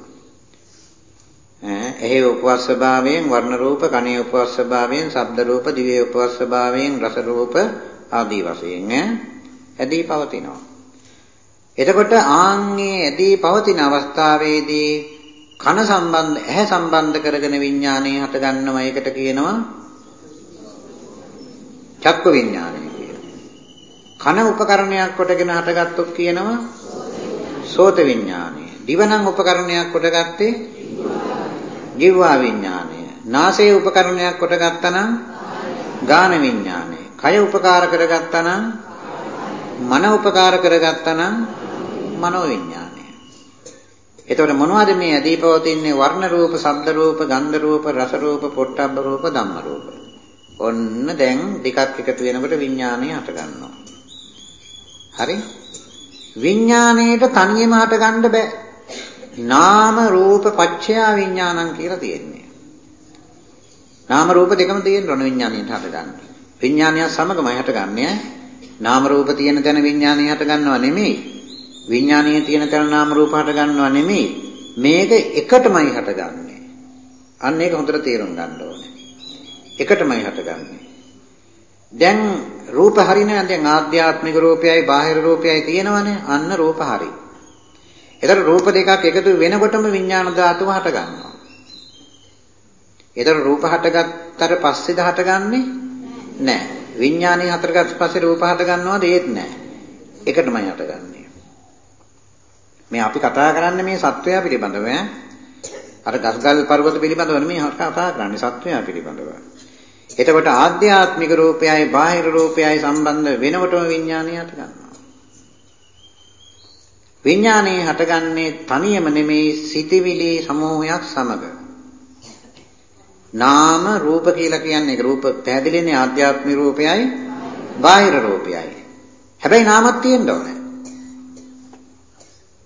එහි උපවස් ස්වභාවයෙන් වර්ණ රූප, කණේ උපවස් ස්වභාවයෙන් ශබ්ද රූප, දිවේ උපවස් ස්වභාවයෙන් රස රූප ආදී වශයෙන් ඇදී පවතිනවා. එතකොට ආන්ගේ ඇදී පවතින අවස්ථාවේදී කන සම්බන්ධ ඇහැ සම්බන්ධ කරගෙන විඥානය හට ගන්නවා ඒකට කියනවා චක්ක විඥානය කියලා. කන උපකරණයක් කොටගෙන හටගත්තොත් කියනවා සෝත විඥානය. දිවනම් උපකරණයක් කොටගත්තේ ජීවා විඥානය. නාසයේ උපකරණයක් කොටගත්තා නම් ගාන විඥානය. කය උපකාර කරගත්තා නම් මන උපකාර කරගත්තා නම් මනෝ විඥානය. එතකොට මොනවද මේ ඇදී පවතින්නේ වර්ණ රූප, ශබ්ද රූප, ගන්ධ රූප, රස රූප, පොට්ටබ්බ රූප, ධම්ම රූප. ඔන්න දැන් දෙකක් එකතු වෙනකොට විඥානය හට ගන්නවා. හරි? විඥාණයට තනියම හට ගන්න බෑ. නාම රූප පච්චයා විඥානං කියලා තියෙන්නේ. නාම රූප දෙකම තියෙන්න ඕන විඥාණයට හට ගන්න. විඥානය සමගමයි හටගන්නේ. නාම රූප තියෙන තැන විඥානය හට ගන්නව නෙමෙයි. විඥානීය තියෙන තැන නාම රූප හට ගන්නව නෙමෙයි. මේක එකටමයි හටගන්නේ. අන්න ඒක හොඳට තේරුම් ගන්න ඕනේ. එකටමයි හටගන්නේ. දැන් රූප හරිනේ දැන් ආධ්‍යාත්මික රූපයයි බාහිර රූපයයි තියෙනවනේ අන්න රූප හරි. ඒතර රූප දෙකක් එකතු වෙනකොටම විඥාන ධාතුව හට ගන්නවා. ඒතර රූප හටගත්තට පස්සේද හටගන්නේ නැහැ. විඥානයේ හතරකට පස්සේ රූප හට ගන්නවද ඒත් නැහැ. එකටමයි හටගන්නේ. මේ අපි කතා කරන්නේ මේ සත්වයා පිළිබඳව ඈ. අර ගස්ගල් පර්වත පිළිබඳව නෙමෙයි කතා කරන්නේ සත්වයා පිළිබඳව. එතකොට ආධ්‍යාත්මික රූපයයි බාහිර රූපයයි සම්බන්ධ වෙනකොටම විඥානය හට ගන්නවා. විඥානයේ හටගන්නේ තනියම නෙමෙයි සිටිවිලි සමූහයක් සමග. නාම රූප කියලා කියන්නේ ඒක රූප පැහැදිලිනේ ආධ්‍යාත්මික රූපයයි බාහිර රූපයයි. හැබැයි නාමත් තියෙන්න ඕනේ.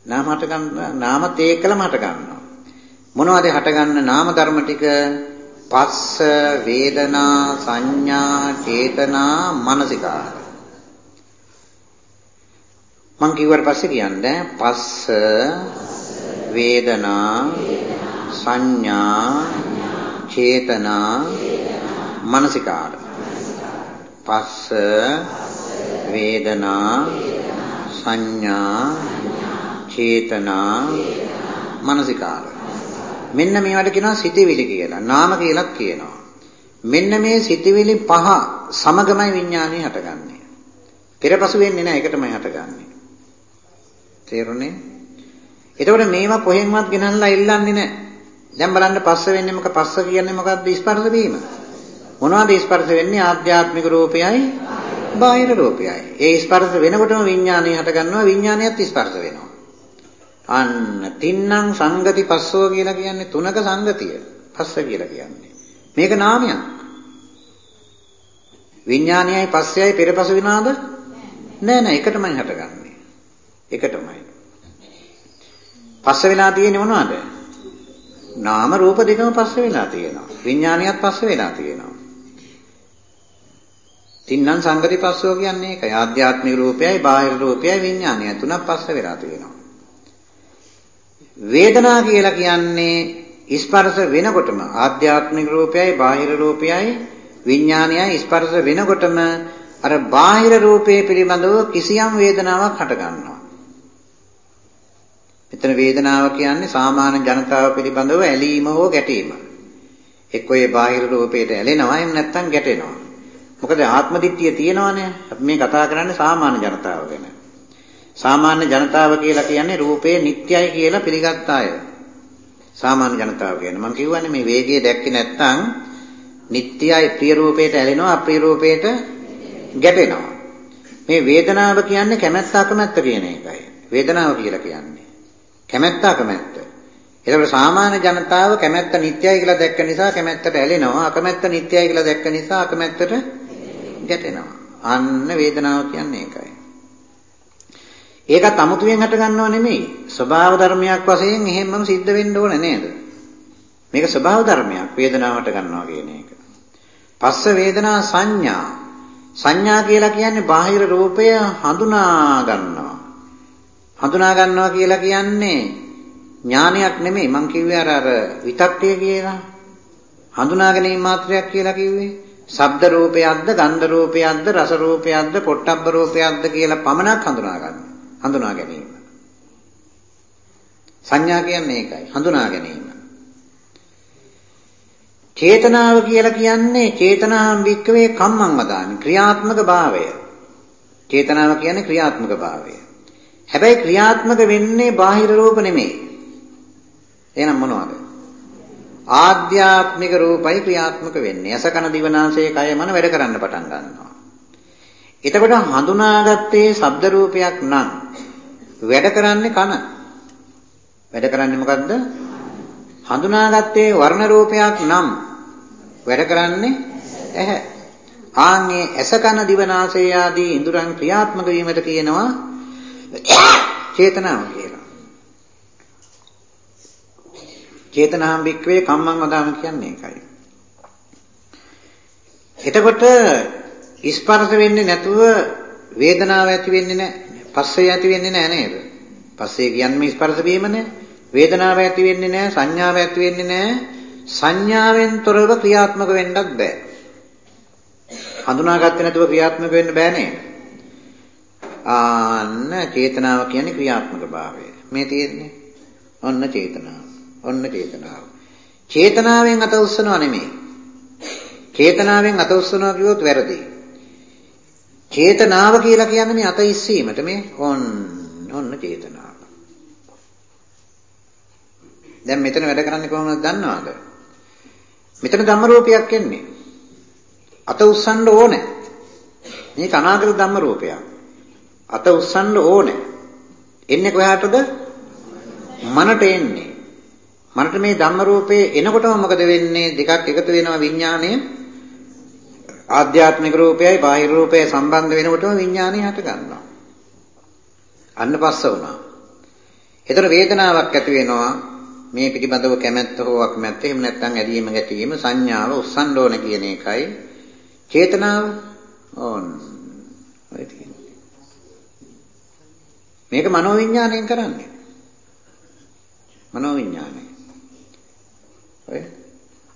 නාම හට ගන්න නාමත් ඒකලම හට ගන්නවා. මොනවද හට ගන්න නාම ධර්ම ටික? පස්ස වේදනා සංඥා චේතනා මනසිකාර. මං කිව්වට පස්සේ කියන්නේ පස්ස වේදනා සංඥා චේතනා මනසිකාර. පස්ස වේදනා සංඥා චේතනා මනසිකාර. මෙන්න මේවට කියනවා සිතිවිලි කියලා. නාම කියලාත් කියනවා. මෙන්න මේ සිතිවිලි පහ සමගමයි විඥානය හටගන්නේ. පෙරපසු වෙන්නේ නැහැ ඒකටමයි හටගන්නේ. තේරුණේ එතකොට මේවා කොහෙන්වත් ගෙනල්ලා ඉල්ලන්නේ නැහැ. දැන් බලන්න පස්ස වෙන්නේ මොකක් පස්ස කියන්නේ මොකක්ද ස්පර්ශ වීම. මොනවද ස්පර්ශ වෙන්නේ? ආධ්‍යාත්මික රූපයයි බාහිර රූපයයි. ඒ ස්පර්ශ වෙනකොටම විඥානය හට ගන්නවා විඥානයත් ස්පර්ශ වෙනවා. අන්න තින්නම් සංගති පස්සෝ කියලා කියන්නේ තුනක සංගතිය. පස්ස කියලා කියන්නේ. මේක නාමයක්. විඥානයයි පස්සයයි පෙරපසු විනාද? නෑ නෑ. එකටමයි හටගන්නේ. එකටමයි පස්ස වෙලා තියෙන්නේ මොනවද නාම රූප දෙකම පස්ස වෙලා තියෙනවා. විඥානියත් පස්ස වෙලා තියෙනවා. තින්නම් සංගති පස්සෝ කියන්නේ ඒකයි. ආධ්‍යාත්මික රූපයයි බාහිර රූපයයි විඥානයයි තුනක් පස්ස වෙලා තියෙනවා. වේදනා කියලා කියන්නේ ස්පර්ශ වෙනකොටම ආධ්‍යාත්මික රූපයයි බාහිර රූපයයි විඥානයයි ස්පර්ශ වෙනකොටම අර බාහිර රූපේ පිළිබඳව කිසියම් වේදනාවක් හට ගන්නවා. මෙතන වේදනාව කියන්නේ සාමාන්‍ය ජනතාව පිළිබඳව ඇලීම හෝ ගැටීම. එක්ක ඒ බාහිර රූපයට ඇලෙනවා එහෙම නැත්නම් ගැටෙනවා. මොකද ආත්ම දිට්ඨිය තියෙනවනේ. අපි මේ කතා කරන්නේ සාමාන්‍ය ජනතාව ගැන. සාමාන්‍ය ජනතාව කියලා කියන්නේ රූපේ නිට්ටයයි කියලා පිළිගත් අය. සාමාන්‍ය ජනතාව කියන්නේ මම කියවනේ මේ වේගය දැක්කේ නැත්නම් නිට්ටයයි ප්‍රිය රූපයට ඇලෙනවා අප්‍රිය රූපයට ගැටෙනවා. මේ වේදනාව කියන්නේ කැමැත්ත අකමැත්ත කියන එකයි. වේදනාව කියලා කියන්නේ කැමැත්ත අකමැත්ත. ඒකට සාමාන්‍ය ජනතාව කැමැත්ත නිත්‍යයි කියලා දැක්ක නිසා කැමැත්තට ඇලෙනවා. අකමැත්ත නිත්‍යයි කියලා දැක්ක නිසා අකමැත්තට ගැටෙනවා. අන්න වේදනාව කියන්නේ ඒකයි. ඒකත් අමුතුවෙන් හට ගන්නව නෙමෙයි. ස්වභාව ධර්මයක් වශයෙන් එහෙමම සිද්ධ වෙන්න ඕන නේද? මේක ස්වභාව ධර්මයක් වේදනාවට ගන්නවා කියන එක. පස්ස වේදනා සංඥා සංඥා කියලා කියන්නේ බාහිර රූපය හඳුනා ගන්නවා. හඳුනා ගන්නවා කියලා කියන්නේ ඥානයක් නෙමෙයි මං කිව්වේ අර අර විතක්කය කියලා. හඳුනා ගැනීම මාත්‍රයක් කියලා කිව්වේ. ශබ්ද රූපයක්ද, ගන්ධ රූපයක්ද, රස රූපයක්ද, පොට්ටබ්බ රූපයක්ද කියලා පමණක් හඳුනා ගන්න. හඳුනා ගැනීම. සංඥා කියන්නේ ඒකයි. හඳුනා ගැනීම. චේතනාව කියලා කියන්නේ චේතනාම් වික්කවේ කම්මං වදාමි ක්‍රියාත්මක භාවය. චේතනාව කියන්නේ ක්‍රියාත්මක භාවය. හැබැයි ක්‍රියාත්මක වෙන්නේ බාහිර රූප නෙමෙයි. එහෙනම් මොනවද? ආධ්‍යාත්මික රූපයි ක්‍රියාත්මක වෙන්නේ. අස කන දිව නාසය කය මන වැඩ කරන්න පටන් ගන්නවා. එතකොට හඳුනාගත්තේ ශබ්ද රූපයක් නම් වැඩ කරන්නේ කන. වැඩ කරන්නේ මොකද්ද? හඳුනාගත්තේ වර්ණ රූපයක් නම් වැඩ කරන්නේ ඇහැ. ආන්ගේ ඇස කන දිව නාසය ආදී ඉඳුරන් ක්‍රියාත්මක වීමට කියනවා චේතනාව කියලා. චේතනාම් වික්‍රේ කම්මං වදාම කියන්නේ ඒකයි. එතකොට ස්පර්ශ වෙන්නේ නැතුව වේදනාව ඇති වෙන්නේ නැහැ. පස්සේ ඇති වෙන්නේ නැහැ නේද? පස්සේ කියන්නේ ස්පර්ශ වීමනේ. වේදනාව ඇති වෙන්නේ නැහැ, සංඥාව ඇති වෙන්නේ නැහැ. සංඥාවෙන් තොරව ක්‍රියාත්මක වෙන්නත් බෑ. හඳුනාගත්තේ නැතුව ක්‍රියාත්මක වෙන්න බෑ නේද? ආන්න චේතනාව කියන්නේ ක්‍රියාත්මක භාවය. මේ තියෙන්නේ. ඔන්න චේතනාව. ඔන්න චේතනාව. චේතනාවෙන් අත උස්සනවා නෙමෙයි. චේතනාවෙන් අත උස්සනවා කිව්වොත් වැරදි. චේතනාව කියලා කියන්නේ මේ අත ඉස්සීමට මේ ඔන්න ඔන්න චේතනාව. දැන් මෙතන වැඩ කරන්නේ කොහොමද දන්නවද? මෙතන ධම්ම රූපයක් එන්නේ. අත උස්සන්න ඕනේ. මේක අනාගත ධම්ම රූපයක්. අත උස්සන්න ඕනේ. එන්නේ කොහාටද? මනට එන්නේ. මනට මේ ධම්ම රූපේ එනකොටම මොකද වෙන්නේ? දෙකක් එකතු වෙනවා විඥාණය. ආධ්‍යාත්මික රූපයයි බාහිර රූපයයි සම්බන්ධ වෙනකොටම විඥාණය හට ගන්නවා. අන්න පස්ස වුණා. ඒතර වේදනාවක් ඇති වෙනවා. මේ පිටිබඳව කැමැත්ත හෝ අකමැත්ත එහෙම නැත්නම් ඇදීම ගැටීම සංඥාව උස්සන්න ඕන කියන එකයි චේතනාව ඕන් ඔය තියෙන්නේ මේක මනෝවිඤ්ඤාණයෙන් කරන්නේ මනෝවිඤ්ඤාණය ඔය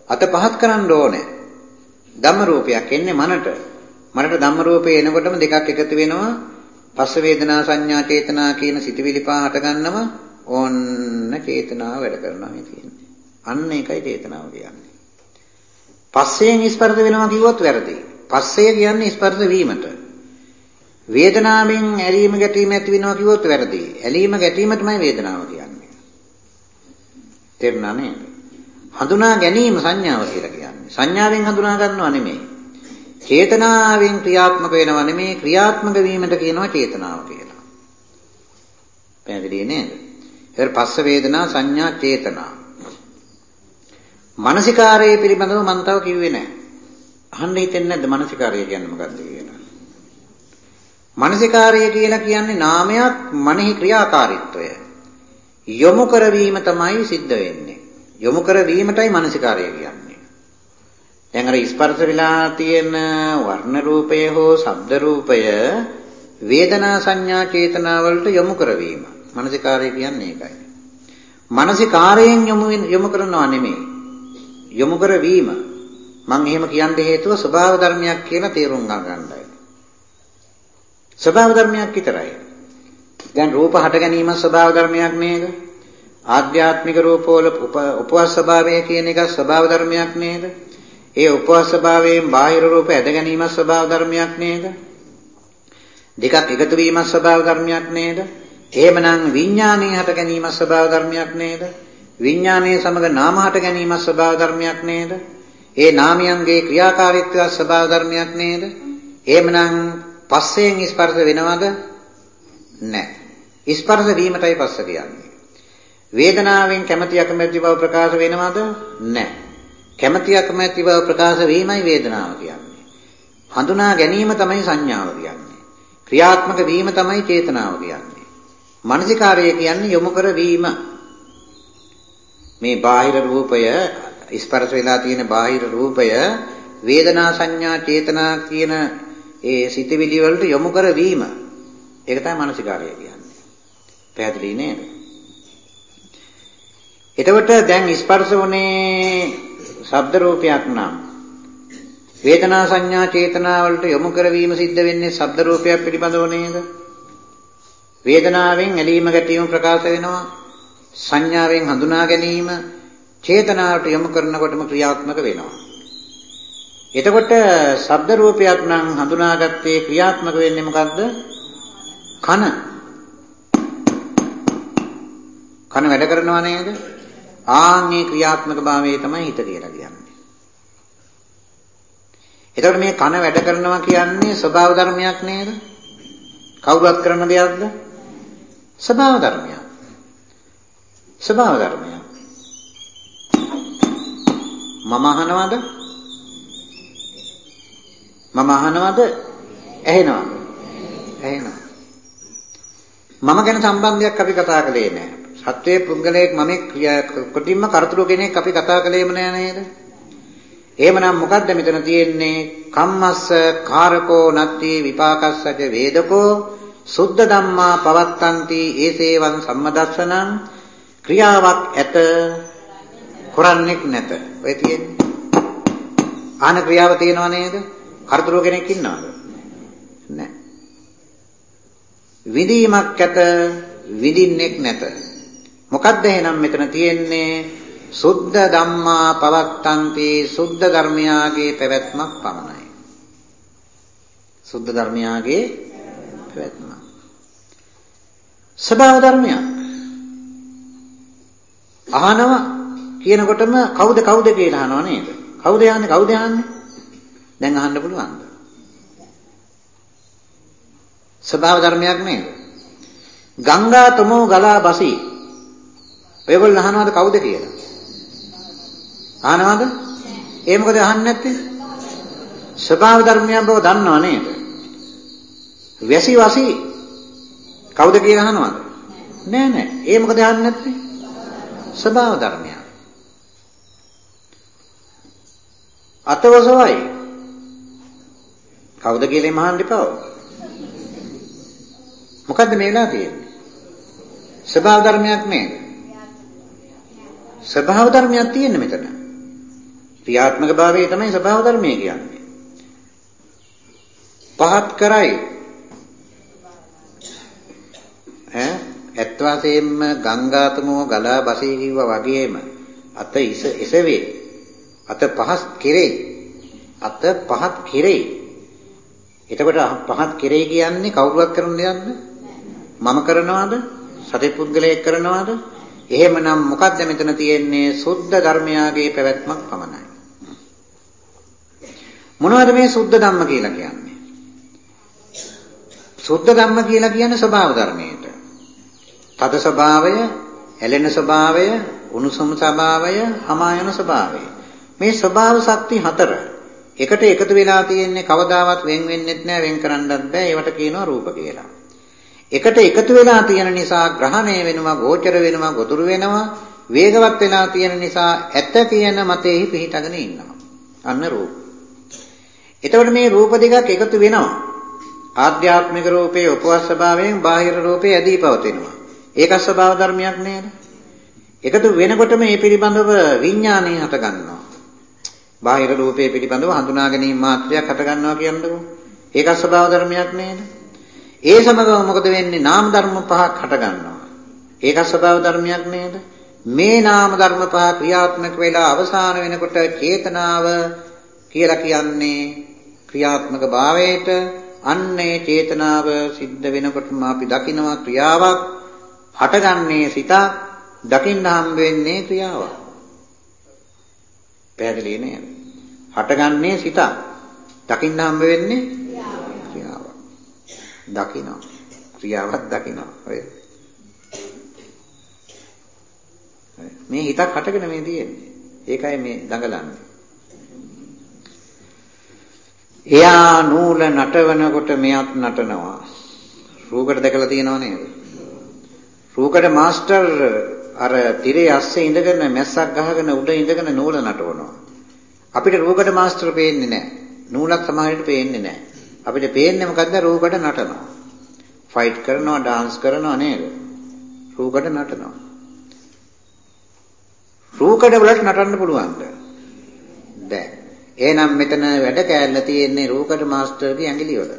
අත පහත් කරන්න ඕනේ ධම්ම රූපයක් එන්නේ මනට මනට ධම්ම රූපේ එනකොටම දෙකක් එකතු වෙනවා පස්ස වේදනා සංඥා චේතනා කියන සිතවිලි පහ හට ගන්නවා ඕන්න චේතනාව වැඩ කරනවා මේ තියෙන්නේ. අන්න ඒකයි චේතනාව කියන්නේ. පස්සෙන් ස්පර්ශ වෙනවා කිව්වොත් වැරදි. පස්සේ කියන්නේ ස්පර්ශ වීමට. වේදනාවෙන් ඇලීම ගැටීම ඇති වෙනවා කිව්වොත් වැරදි. ඇලීම ගැටීම තමයි වේදනාව කියන්නේ. තේරුණා නේද? හඳුනා ගැනීම සංඥාව කියලා කියන්නේ. සංඥාවෙන් හඳුනා ගන්නව නෙමෙයි. චේතනාවෙන් ක්‍රියාත්මක වෙනව නෙමෙයි ක්‍රියාත්මක වීමට කියනවා චේතනාව කියලා. පැහැදිලි නේද? ඒතර පස්ස වේදනා සංඥා චේතනා. මානසිකාරයේ පිළිබඳව මම තව කිව්වේ නැහැ. අහන්න හිතෙන්නේ නැද්ද මානසිකාරය කියන්නේ මොකක්ද කියලා? මානසිකාරය කියලා කියන්නේ නාමයක් මනෙහි ක්‍රියාකාරීත්වය. යොමු කරවීම තමයි සිද්ධ වෙන්නේ. යොමු කරවීමටයි මානසිකාරය කියන්නේ. දැන් අර ස්පර්ශ විලා තියෙන වර්ණ රූපය හෝ ශබ්ද රූපය වේදනා සංඥා චේතනා වලට යොමු කරවීම. මානසිකාරය කියන්නේ ඒකයි. මානසිකාරයෙන් යොමු යොමු කරනවා නෙමෙයි. යොමු කරවීම. මම එහෙම කියන්න හේතුව ස්වභාව ධර්මයක් කියලා තේරුම් ගන්නයි. ස්වභාව ධර්මයක් විතරයි. දැන් රූප හට ගැනීම ස්වභාව ධර්මයක් නේද? ආධ්‍යාත්මික රූපවල උපවාස ස්වභාවය කියන එක ස්වභාව ධර්මයක් නේද? ඒ උපවාස ස්වභාවයෙන් බාහිර රූප ඇද ගැනීම ස්වභාව ධර්මයක් නේද? දෙකක් එකතු වීම ස්වභාව ධර්මයක් නේද? එහෙමනම් විඥානයේ හට ගැනීම ස්වභාව ධර්මයක් නේද? විඥානයේ සමග නාම හට ගැනීම ස්වභාව ධර්මයක් නේද? ඒ නාමයන්ගේ ක්‍රියාකාරීත්වය ස්වභාව ධර්මයක් නේද? එහෙමනම් පස්සෙන් ස්පර්ශ වෙනවද? නැහැ. ස්පර්ශ වීමටයි පස්ස කියන්නේ. වේදනාවෙන් කැමැති අකමැති බව ප්‍රකාශ වෙනවද? නැහැ. කැමැති අකමැති බව ප්‍රකාශ වීමයි වේදනාව කියන්නේ. හඳුනා ගැනීම තමයි සංඥාව කියන්නේ. ක්‍රියාත්මක වීම තමයි චේතනාව කියන්නේ. මානසිකාරය කියන්නේ යොමු කරවීම. මේ බාහිර රූපය ස්පර්ශ වෙලා තියෙන බාහිර රූපය වේදනා සංඥා චේතනා කියන ඒ සිතවිලි වලට යොමු කරවීම. ඒක තමයි මානසිකාරය කියන්නේ. පැහැදිලි නේද? එතකොට දැන් ස්පර්ශ වුණේ ශබ්ද රූපයක් නම් වේදනා සංඥා චේතනා වලට යොමු කරවීම සිද්ධ වෙන්නේ ශබ්ද රූපයක් පිළිබඳව නේද? වේදනාවෙන් ඇලීම ගැටීම ප්‍රකාශ වෙනවා. සංඥාවෙන් හඳුනා ගැනීම චේතනාවට යොමු කරනකොටම ක්‍රියාත්මක වෙනවා. එතකොට ශබ්ද රූපයක් නම් හඳුනාගත්තේ ක්‍රියාත්මක වෙන්නේ මොකද්ද? කන. කන වැඩ කරනවා නේද? ආන්නේ ක්‍රියාත්මක භාවයේ තමයි හිත කියලා කියන්නේ. එතකොට මේ කන වැඩ කරනවා කියන්නේ ස්වභාව ධර්මයක් නේද? කවුරුත් කරන දෙයක්ද? ස්වභාව ධර්මයක්. ස්වභාව ධර්මයක්. මම අහනවද? මම අහනවද? ඇහෙනවද? ඇහෙනවා. මම ගැන සම්බන්ධයක් අපි කතා කළේ නෑ. සත්වයේ පුද්ගලයෙක් මම කොටින්ම කරතුරු කෙනෙක් අපි කතා කළේම නෑ නේද? එහෙමනම් මොකද්ද මෙතන තියෙන්නේ? කම්මස්ස කාරකෝ නත්ති විපාකස්සජ වේදකෝ සුද්ධ ධම්මා පවත්තන්ති ඒසේවං සම්මදස්සනං ක්‍රියාවක් ඇත කරන්නෙක් නැත. ඔය තියෙන්නේ. ආන ක්‍රියාව තියෙනව නේද? කරතුරු කෙනෙක් ඉන්නවද? නැහැ. විදීමක් ඇත විදින්නෙක් නැත. මොකද්ද එහෙනම් මෙතන තියෙන්නේ? සුද්ධ ධම්මා පවත්තන්ති සුද්ධ ධර්මයාගේ පැවැත්මක් පමණයි. සුද්ධ ධර්මයාගේ පැවැත්ම. ස්වභාව ධර්මයක්. අහනවා කියනකොටම කවුද කවුද කියලා අහනවා නේද? කවුද යන්නේ කවුද යන්නේ? දැන් අහන්න පුළුවන්ද? ස්වභාව ධර්මයක් නේද? ගංගා තමෝ ගලා බසී. ඔයගොල්ලෝ අහනවද කවුද කියලා? අහනවද? ඒ මොකද අහන්නේ නැත්තේ? ස්වභාව ධර්මයක් බව දන්නව නේද? වැසි වසි කවුද කියලා අහනවද? නෑ නෑ. ඒ මොකද අහන්නේ නැත්තේ? ස්වභාව ධර්මයක්. අතවසවයි. කවුද කියලා මහන්න එපා. මොකද්ද මේ වෙලා තියෙන්නේ? ස්වභාව ධර්මයක් නේද? ස්වභාව ධර්මයක් තියෙන්නේ මෙතන. ක්‍රියාත්මක භාවය තමයි ස්වභාව ධර්මය කියන්නේ. පහත් කරයි. ඈ ඇත්ත වශයෙන්ම ගංගාතමෝ ගලා බසී කිව්වා වගේම අත ඉස එසවේ. අත පහත් කෙරේ. අත පහත් කෙරේ. එතකොට පහත් කෙරේ කියන්නේ කවුරුවක් කරන දෙයක්ද? මම කරනවාද? සතිපුද්ගලයෙක් කරනවාද? එහෙමනම් මොකද්ද මෙතන තියෙන්නේ? සුද්ධ ධර්මයාගේ පැවැත්මක් පමණයි. මොනවද මේ සුද්ධ ධම්ම කියලා කියන්නේ? සුද්ධ ධම්ම කියලා කියන්නේ ස්වභාව ධර්මයට. තද ස්වභාවය, ඇලෙන ස්වභාවය, උණුසුම් ස්වභාවය, හමායන ස්වභාවය. මේ ස්වභාව ශක්ති හතර එකට එකතු වෙලා තියෙන්නේ කවදාවත් වෙන් වෙන්නෙත් නෑ වෙන් කරන්නත් බෑ ඒවට කියනවා රූප කියලා. එකට එකතු වෙලා තියෙන නිසා ග්‍රහණය වෙනවා, ගෝචර වෙනවා, ගොදුරු වෙනවා, වේගවත් වෙලා තියෙන නිසා ඇත කියන මතෙහි පිහිටගෙන ඉන්නවා. අන්න රූප. එතකොට මේ රූප දෙකක් එකතු වෙනවා. ආධ්‍යාත්මික රූපයේ උපවස් ස්වභාවයෙන් බාහිර රූපේ ඇදී පවතිනවා. ඒක ස්වභාව ධර්මයක් නේද? එකතු වෙනකොට මේ පිළිබඳව විඥානය හට ගන්නවා. බාහිර රූපයේ පිළිබඳව හඳුනා ගැනීම මාත්‍රයක් හට ගන්නවා කියන්නකෝ. ඒක ස්වභාව ධර්මයක් නේද? ඒ සමගම මොකද වෙන්නේ? නාම ධර්ම පහක් හට ගන්නවා. ඒක ස්වභාව ධර්මයක් නේද? මේ නාම ධර්ම පහ ක්‍රියාත්මක වෙලා අවසාන වෙනකොට චේතනාව කියලා කියන්නේ ක්‍රියාත්මක භාවයට අන්නේ චේතනාව සිද්ධ වෙනකොටම අපි දකිනවා ක්‍රියාවක් හටගන්නේ සිත දකින්න හම් වෙන්නේ ක්‍රියාවක්. පැහැදිලි නේද? හටගන්නේ සිත දකින්න හම් වෙන්නේ දකිනවා. ක්‍රියාවක් දකිනවා. ඔය. මේ හිතක් හටගෙන මේ තියෙන්නේ. ඒකයි මේ දඟලන්නේ. එයා නූල නටවනකොට මෙයත් නටනවා. රූකඩ දැකලා තියෙනව නේද? රූකඩ මාස්ටර් අර තිරේ අස්සේ ඉඳගෙන මැස්සක් ගහගෙන උඩ ඉඳගෙන නූල නටවනවා. අපිට රූකඩ මාස්ටර් පේන්නේ නැහැ. නූලක් සමහරවිට පේන්නේ නැහැ. අපිට පේන්නේ මොකද්ද රූකඩ නටනවා. ෆයිට් කරනවා, ඩාන්ස් කරනවා නේද? රූකඩ නටනවා. රූකඩ වලට නටන්න පුළුවන්ද? බෑ. එහෙනම් මෙතන වැඩ කෑල්ල තියෙන්නේ රූකඩ මාස්ටර්ගේ ඇඟිලි වල.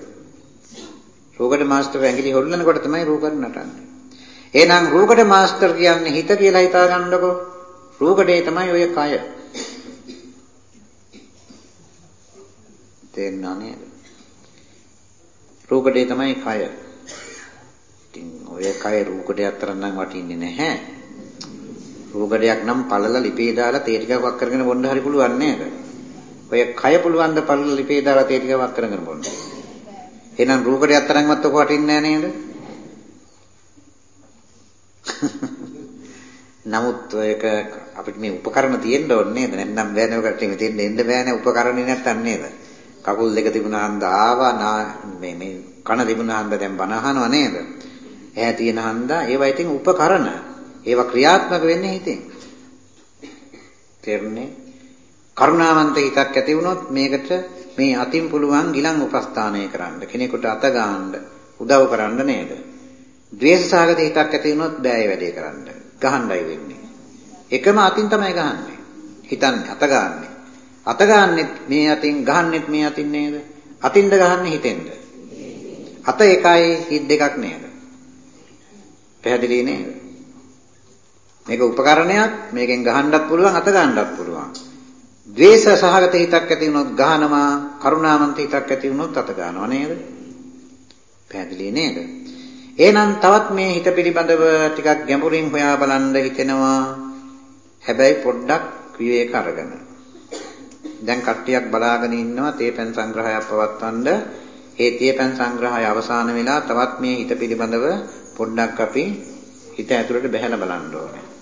රූකඩ මාස්ටර් ඇඟිලි හොල්ලනකොට තමයි රූකඩ නටන්නේ. එහෙනම් රූකඩ මාස්ටර් කියන්නේ හිත කියලා හිතා ගන්නකො. රූකඩේ තමයි ඔය කය. තේරුණා නේද? රූකඩේ තමයි කය. ඉතින් ඔය කය රූකඩයක් තරම් නම් වටින්නේ නැහැ. රූකඩයක් නම් පළල ලිපේ දාලා තේ ටිකක් වක් කරගෙන බොන්න හරි පුළුවන් නේද? ඔය කය පුළුවන් ද පළල ලිපේ දාලා තේ ටිකක් වක් කරගෙන බොන්න. එහෙනම් රූකඩයක් තරම්වත් ඔක වටින්නේ නැහැ නේද? නමුත් ඔයක අපිට මේ උපකරණ තියෙන්න ඕනේ නේද? නැත්නම් බෑනේ ඔකට මෙතෙන් එන්න බෑනේ උපකරණ නැත්තම් නේද? කකුල් දෙක තිබුණාන්ද ආවා මේ මේ කන තිබුණාන්ද දැන් බන අහනවා නේද? ඇහැ තියෙන හන්දා ඒවා ඉතින් උපකරණ. ඒවා ක්‍රියාත්මක වෙන්නේ හිතෙන්. තේරුණේ? කරුණාවන්ත හිතක් ඇති වුණොත් මේකට මේ අතින් පුළුවන් ගිලන් උපස්ථානය කරන්න. කෙනෙකුට අත ගන්න උදව් කරන්න නේද? ද්වේෂසහගත හිතක් ඇති වුණොත් බෑ ඒ වැඩේ කරන්න. ගහන්නයි වෙන්නේ. එකම අතින් තමයි ගහන්නේ. හිතන්නේ අත ගන්නනේ. අත ගන්නෙත් මේ අතින් ගහන්නෙත් මේ අතින් නේද? අතින්ද ගහන්නේ හිතෙන්ද? අත එකයි හිත දෙකක් නේද? පැහැදිලි නේද? මේක උපකරණයක් මේකෙන් ගහන්නත් පුළුවන් අත ගන්නත් පුළුවන්. ද්වේෂ සහගත හිතක් ඇති වුණොත් ගහනවා කරුණාවන්ත හිතක් ඇති වුණොත් අත ගන්නවා නේද? පැහැදිලි නේද? එහෙනම් තවත් මේ හිත පිළිබඳව ටිකක් ගැඹුරින් හොයා බලන්න හිතෙනවා. හැබැයි පොඩ්ඩක් විවේක අරගෙන. දැන් කට්ටියක් බලාගෙන ඉන්නවා තේපැන් සංග්‍රහයක් පවත්වන්න. ඒ තේපැන් සංග්‍රහය අවසන් වෙලා තවත් මේ හිත පිළිබඳව පොඩ්ඩක් අපි හිත ඇතුළට බහැලා බලන්න ඕනේ.